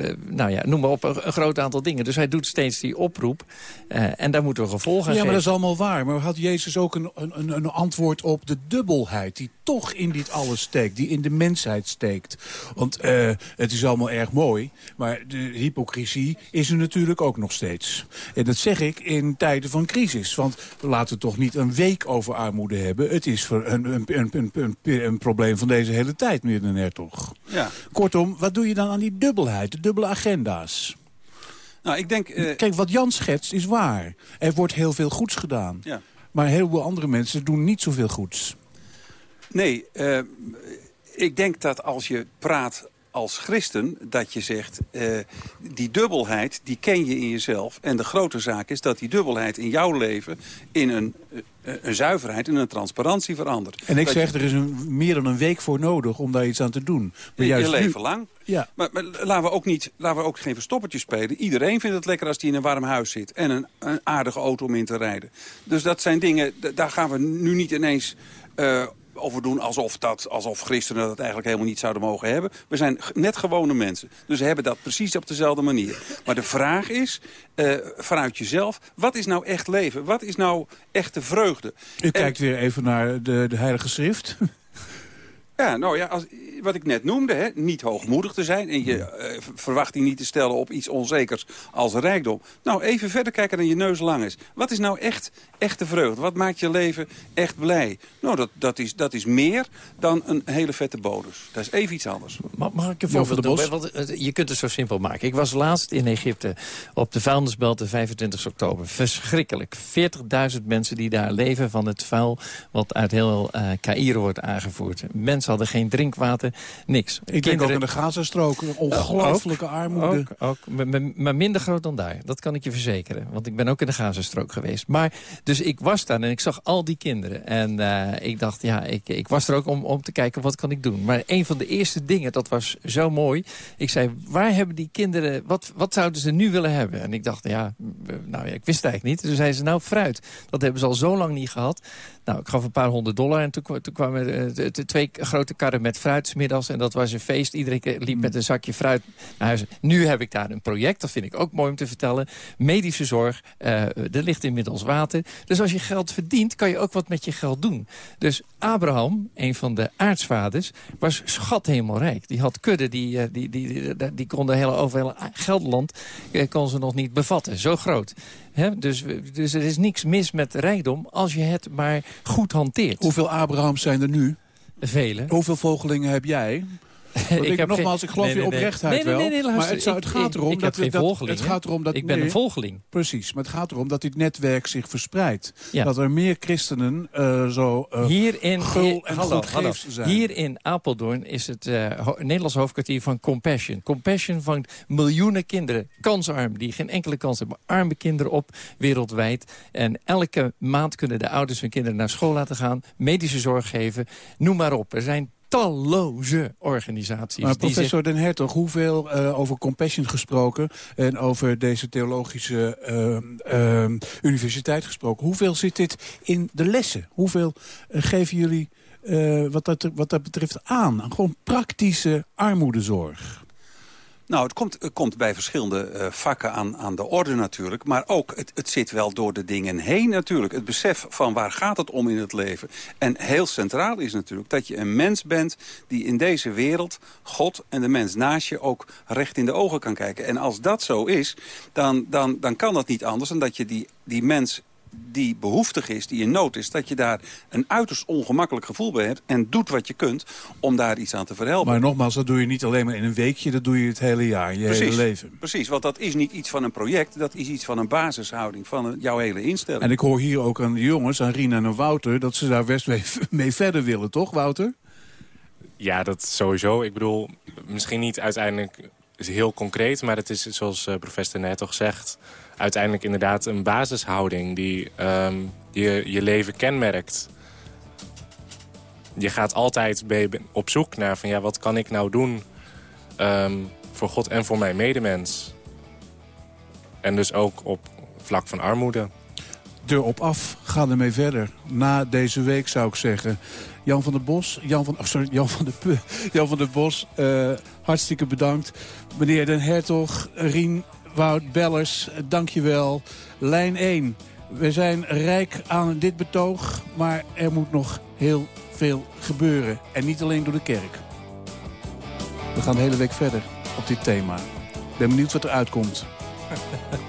eh, nou ja, noem maar op, een, een groot aantal dingen. Dus hij doet steeds die oproep. eh, en daar moeten we gevolgen aan Ja, maar dat is allemaal waar. Maar had Jezus ook een, een, een antwoord op de dubbelheid... die toch in dit alles steekt, die in de mensheid steekt? Want eh, het is allemaal erg mooi, maar de hypocrisie is er natuurlijk ook nog steeds. En dat zeg ik in tijden van crisis. Want we laten toch niet een week over armoede hebben. Het is voor een, een, een, een, probleem van deze hele tijd, meneer Den Hertog. Ja. Kortom, wat doe je dan aan die dubbelheid, de dubbele agenda's? Nou, ik denk... eh, Kijk, wat Jan schetst is waar. Er wordt heel veel goeds gedaan. Ja. Maar heel veel andere mensen doen niet zoveel goeds. Nee, eh, ik denk dat als je praat als christen, dat je zegt... eh, die dubbelheid, die ken je in jezelf. En de grote zaak is dat die dubbelheid in jouw leven... in een, eh, een zuiverheid en een transparantie verandert. En ik Dat zeg, je- er is een, meer dan een week voor nodig om daar iets aan te doen. Maar je, juist je nu- leven lang. Ja. Maar, maar laten, we ook niet, laten we ook geen verstoppertje spelen. Iedereen vindt het lekker als hij in een warm huis zit. En een, een aardige auto om in te rijden. Dus dat zijn dingen, daar gaan we nu niet ineens eh, over doen... Alsof, dat, alsof christenen dat eigenlijk helemaal niet zouden mogen hebben. We zijn net gewone mensen. Dus we hebben dat precies op dezelfde manier. Maar de vraag is, eh, vanuit jezelf... wat is nou echt leven? Wat is nou echte vreugde? U kijkt weer even naar de, de Heilige Schrift. Ja, nou ja, als, wat ik net noemde, hè, niet hoogmoedig te zijn... en je eh, v- verwachting niet te stellen op iets onzekers als rijkdom. Nou, even verder kijken dan je neus lang is. Wat is nou echt echte vreugde? Wat maakt je leven echt blij? Nou, dat, dat, is, dat is meer dan een hele vette bonus. Dat is even iets anders. Mag, mag ik voorbeeld der doen? Bos? Want, eh, je kunt het zo simpel maken. Ik was laatst in Egypte op de vuilnisbelt de 25 oktober. Verschrikkelijk. 40.000 mensen die daar leven van het vuil... wat uit heel eh Cairo wordt aangevoerd. Mensen hadden geen drinkwater, niks. Ik denk ook aan de Gazastrook. Een ongelooflijke armoede. Ook, ook, maar- minder groot dan daar. Dat kan ik je verzekeren. Want ik ben ook in de Gazastrook geweest. Maar, dus ik was daar en ik zag al die kinderen. En eh, ik dacht, ja, ik, ik was er ook om, om te kijken wat kan ik doen. Maar een van de eerste dingen, dat was zo mooi. Ik zei, waar hebben die kinderen, wat, wat zouden ze nu willen hebben? En ik dacht, ja, nou ja, ik wist eigenlijk niet. Toen zei ze, nou fruit. Dat hebben ze al zo lang niet gehad. Nou, ik gaf een paar honderd dollar en toen, toen kwamen de twee grote grote karren met fruit. En dat was een feest. Iedereen liep met een zakje fruit naar huis. Nu heb ik daar een project, dat vind ik ook mooi om te vertellen. Medische zorg, eh, er ligt inmiddels water. Dus als je geld verdient, kan je ook wat met je geld doen. Dus Abraham, een van de aartsvaders, was schat rijk. Die had kudden, die, eh, die, die, die, die konden hele, over heel Gelderland eh, kon ze nog niet bevatten. Zo groot. Dus, dus er is niks mis met rijkdom als je het maar goed hanteert. Hoeveel Abrahams zijn er nu? Vele. Hoeveel volgelingen heb jij? Ik, ik heb nogmaals, ik geloof nee, je oprechtheid nee, nee, wel. maar het, zou, het gaat erom ik, dat, ik dat het gaat erom dat ik ben een volgeling. Precies, maar het gaat erom dat dit netwerk zich verspreidt. Dat er meer christenen uh, zo uh, hier in, gul en hallo, hallo. zijn. Hier in Apeldoorn is het uh, ho Nederlands hoofdkwartier van Compassion. Compassion van miljoenen kinderen, kansarm, die geen enkele kans hebben. Arme kinderen op wereldwijd. En elke maand kunnen de ouders hun kinderen naar school laten gaan. Medische zorg geven, noem maar op. Er zijn talloze organisaties. Maar professor Den Hertog, hoeveel uh, over compassion gesproken... en over deze theologische uh, uh, universiteit gesproken... hoeveel zit dit in de lessen? Hoeveel geven jullie wat, dat, wat dat betreft aan? Gewoon praktische armoedezorg. Nou, het komt, komt bij verschillende uh, vakken aan, aan de orde natuurlijk. Maar ook, het, het zit wel door de dingen heen natuurlijk. Het besef van waar gaat het om in het leven. En heel centraal is natuurlijk dat je een mens bent... die in deze wereld God en de mens naast je ook recht in de ogen kan kijken. En als dat zo is, dan, dan, dan kan dat niet anders... dan dat je die, die mens die behoeftig is, die in nood is... dat je daar een uiterst ongemakkelijk gevoel bij hebt... en doet wat je kunt om daar iets aan te verhelpen. Maar nogmaals, dat doe je niet alleen maar in een weekje... dat doe je het hele jaar, je precies, hele leven. Precies, want dat is niet iets van een project... dat is iets van een basishouding, van jouw hele instelling. En ik hoor hier ook aan de jongens, aan Rina en Wouter... dat ze daar best mee verder willen, toch Wouter? Ja, dat sowieso. Ik bedoel, misschien niet uiteindelijk heel concreet... maar het is zoals uh, professor net toch zegt uiteindelijk inderdaad een basishouding die um, je, je leven kenmerkt. Je gaat altijd op zoek naar van ja, wat kan ik nou doen um, voor God en voor mijn medemens. En dus ook op vlak van armoede. Erop af, ga ermee verder. Na deze week zou ik zeggen. Jan van der Bos, Jan van, oh sorry, Jan van der, Jan van der Bos, uh, hartstikke bedankt. Meneer Den Hertog, Rien Wout Bellers, dankjewel. Lijn 1. We zijn rijk aan dit betoog, maar er moet nog heel veel gebeuren. En niet alleen door de kerk. We gaan de hele week verder op dit thema. Ik ben benieuwd wat er uitkomt.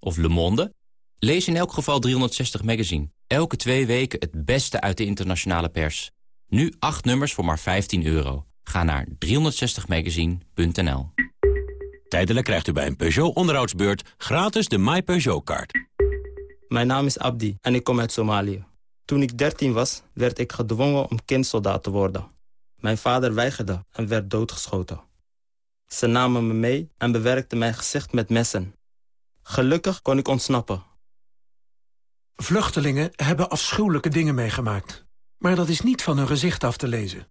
Of Le Monde? Lees in elk geval 360 Magazine. Elke twee weken het beste uit de internationale pers. Nu acht nummers voor maar 15 euro. Ga naar 360magazine.nl Tijdelijk krijgt u bij een Peugeot onderhoudsbeurt gratis de My Peugeot-kaart. Mijn naam is Abdi en ik kom uit Somalië. Toen ik 13 was, werd ik gedwongen om kindsoldaat te worden. Mijn vader weigerde en werd doodgeschoten. Ze namen me mee en bewerkten mijn gezicht met messen. Gelukkig kon ik ontsnappen. Vluchtelingen hebben afschuwelijke dingen meegemaakt. Maar dat is niet van hun gezicht af te lezen.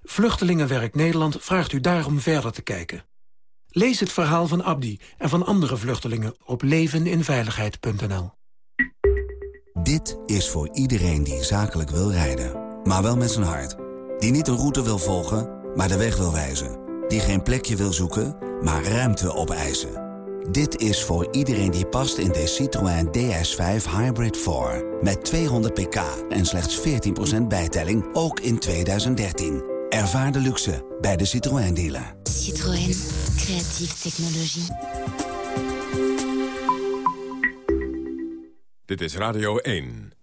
Vluchtelingenwerk Nederland vraagt u daarom verder te kijken. Lees het verhaal van Abdi en van andere vluchtelingen op leveninveiligheid.nl. Dit is voor iedereen die zakelijk wil rijden, maar wel met zijn hart. Die niet een route wil volgen, maar de weg wil wijzen. Die geen plekje wil zoeken, maar ruimte opeisen. Dit is voor iedereen die past in de Citroën DS5 Hybrid 4. Met 200 pk en slechts 14% bijtelling, ook in 2013. Ervaar de luxe bij de Citroën dealer. Citroën, creatieve technologie. Dit is Radio 1.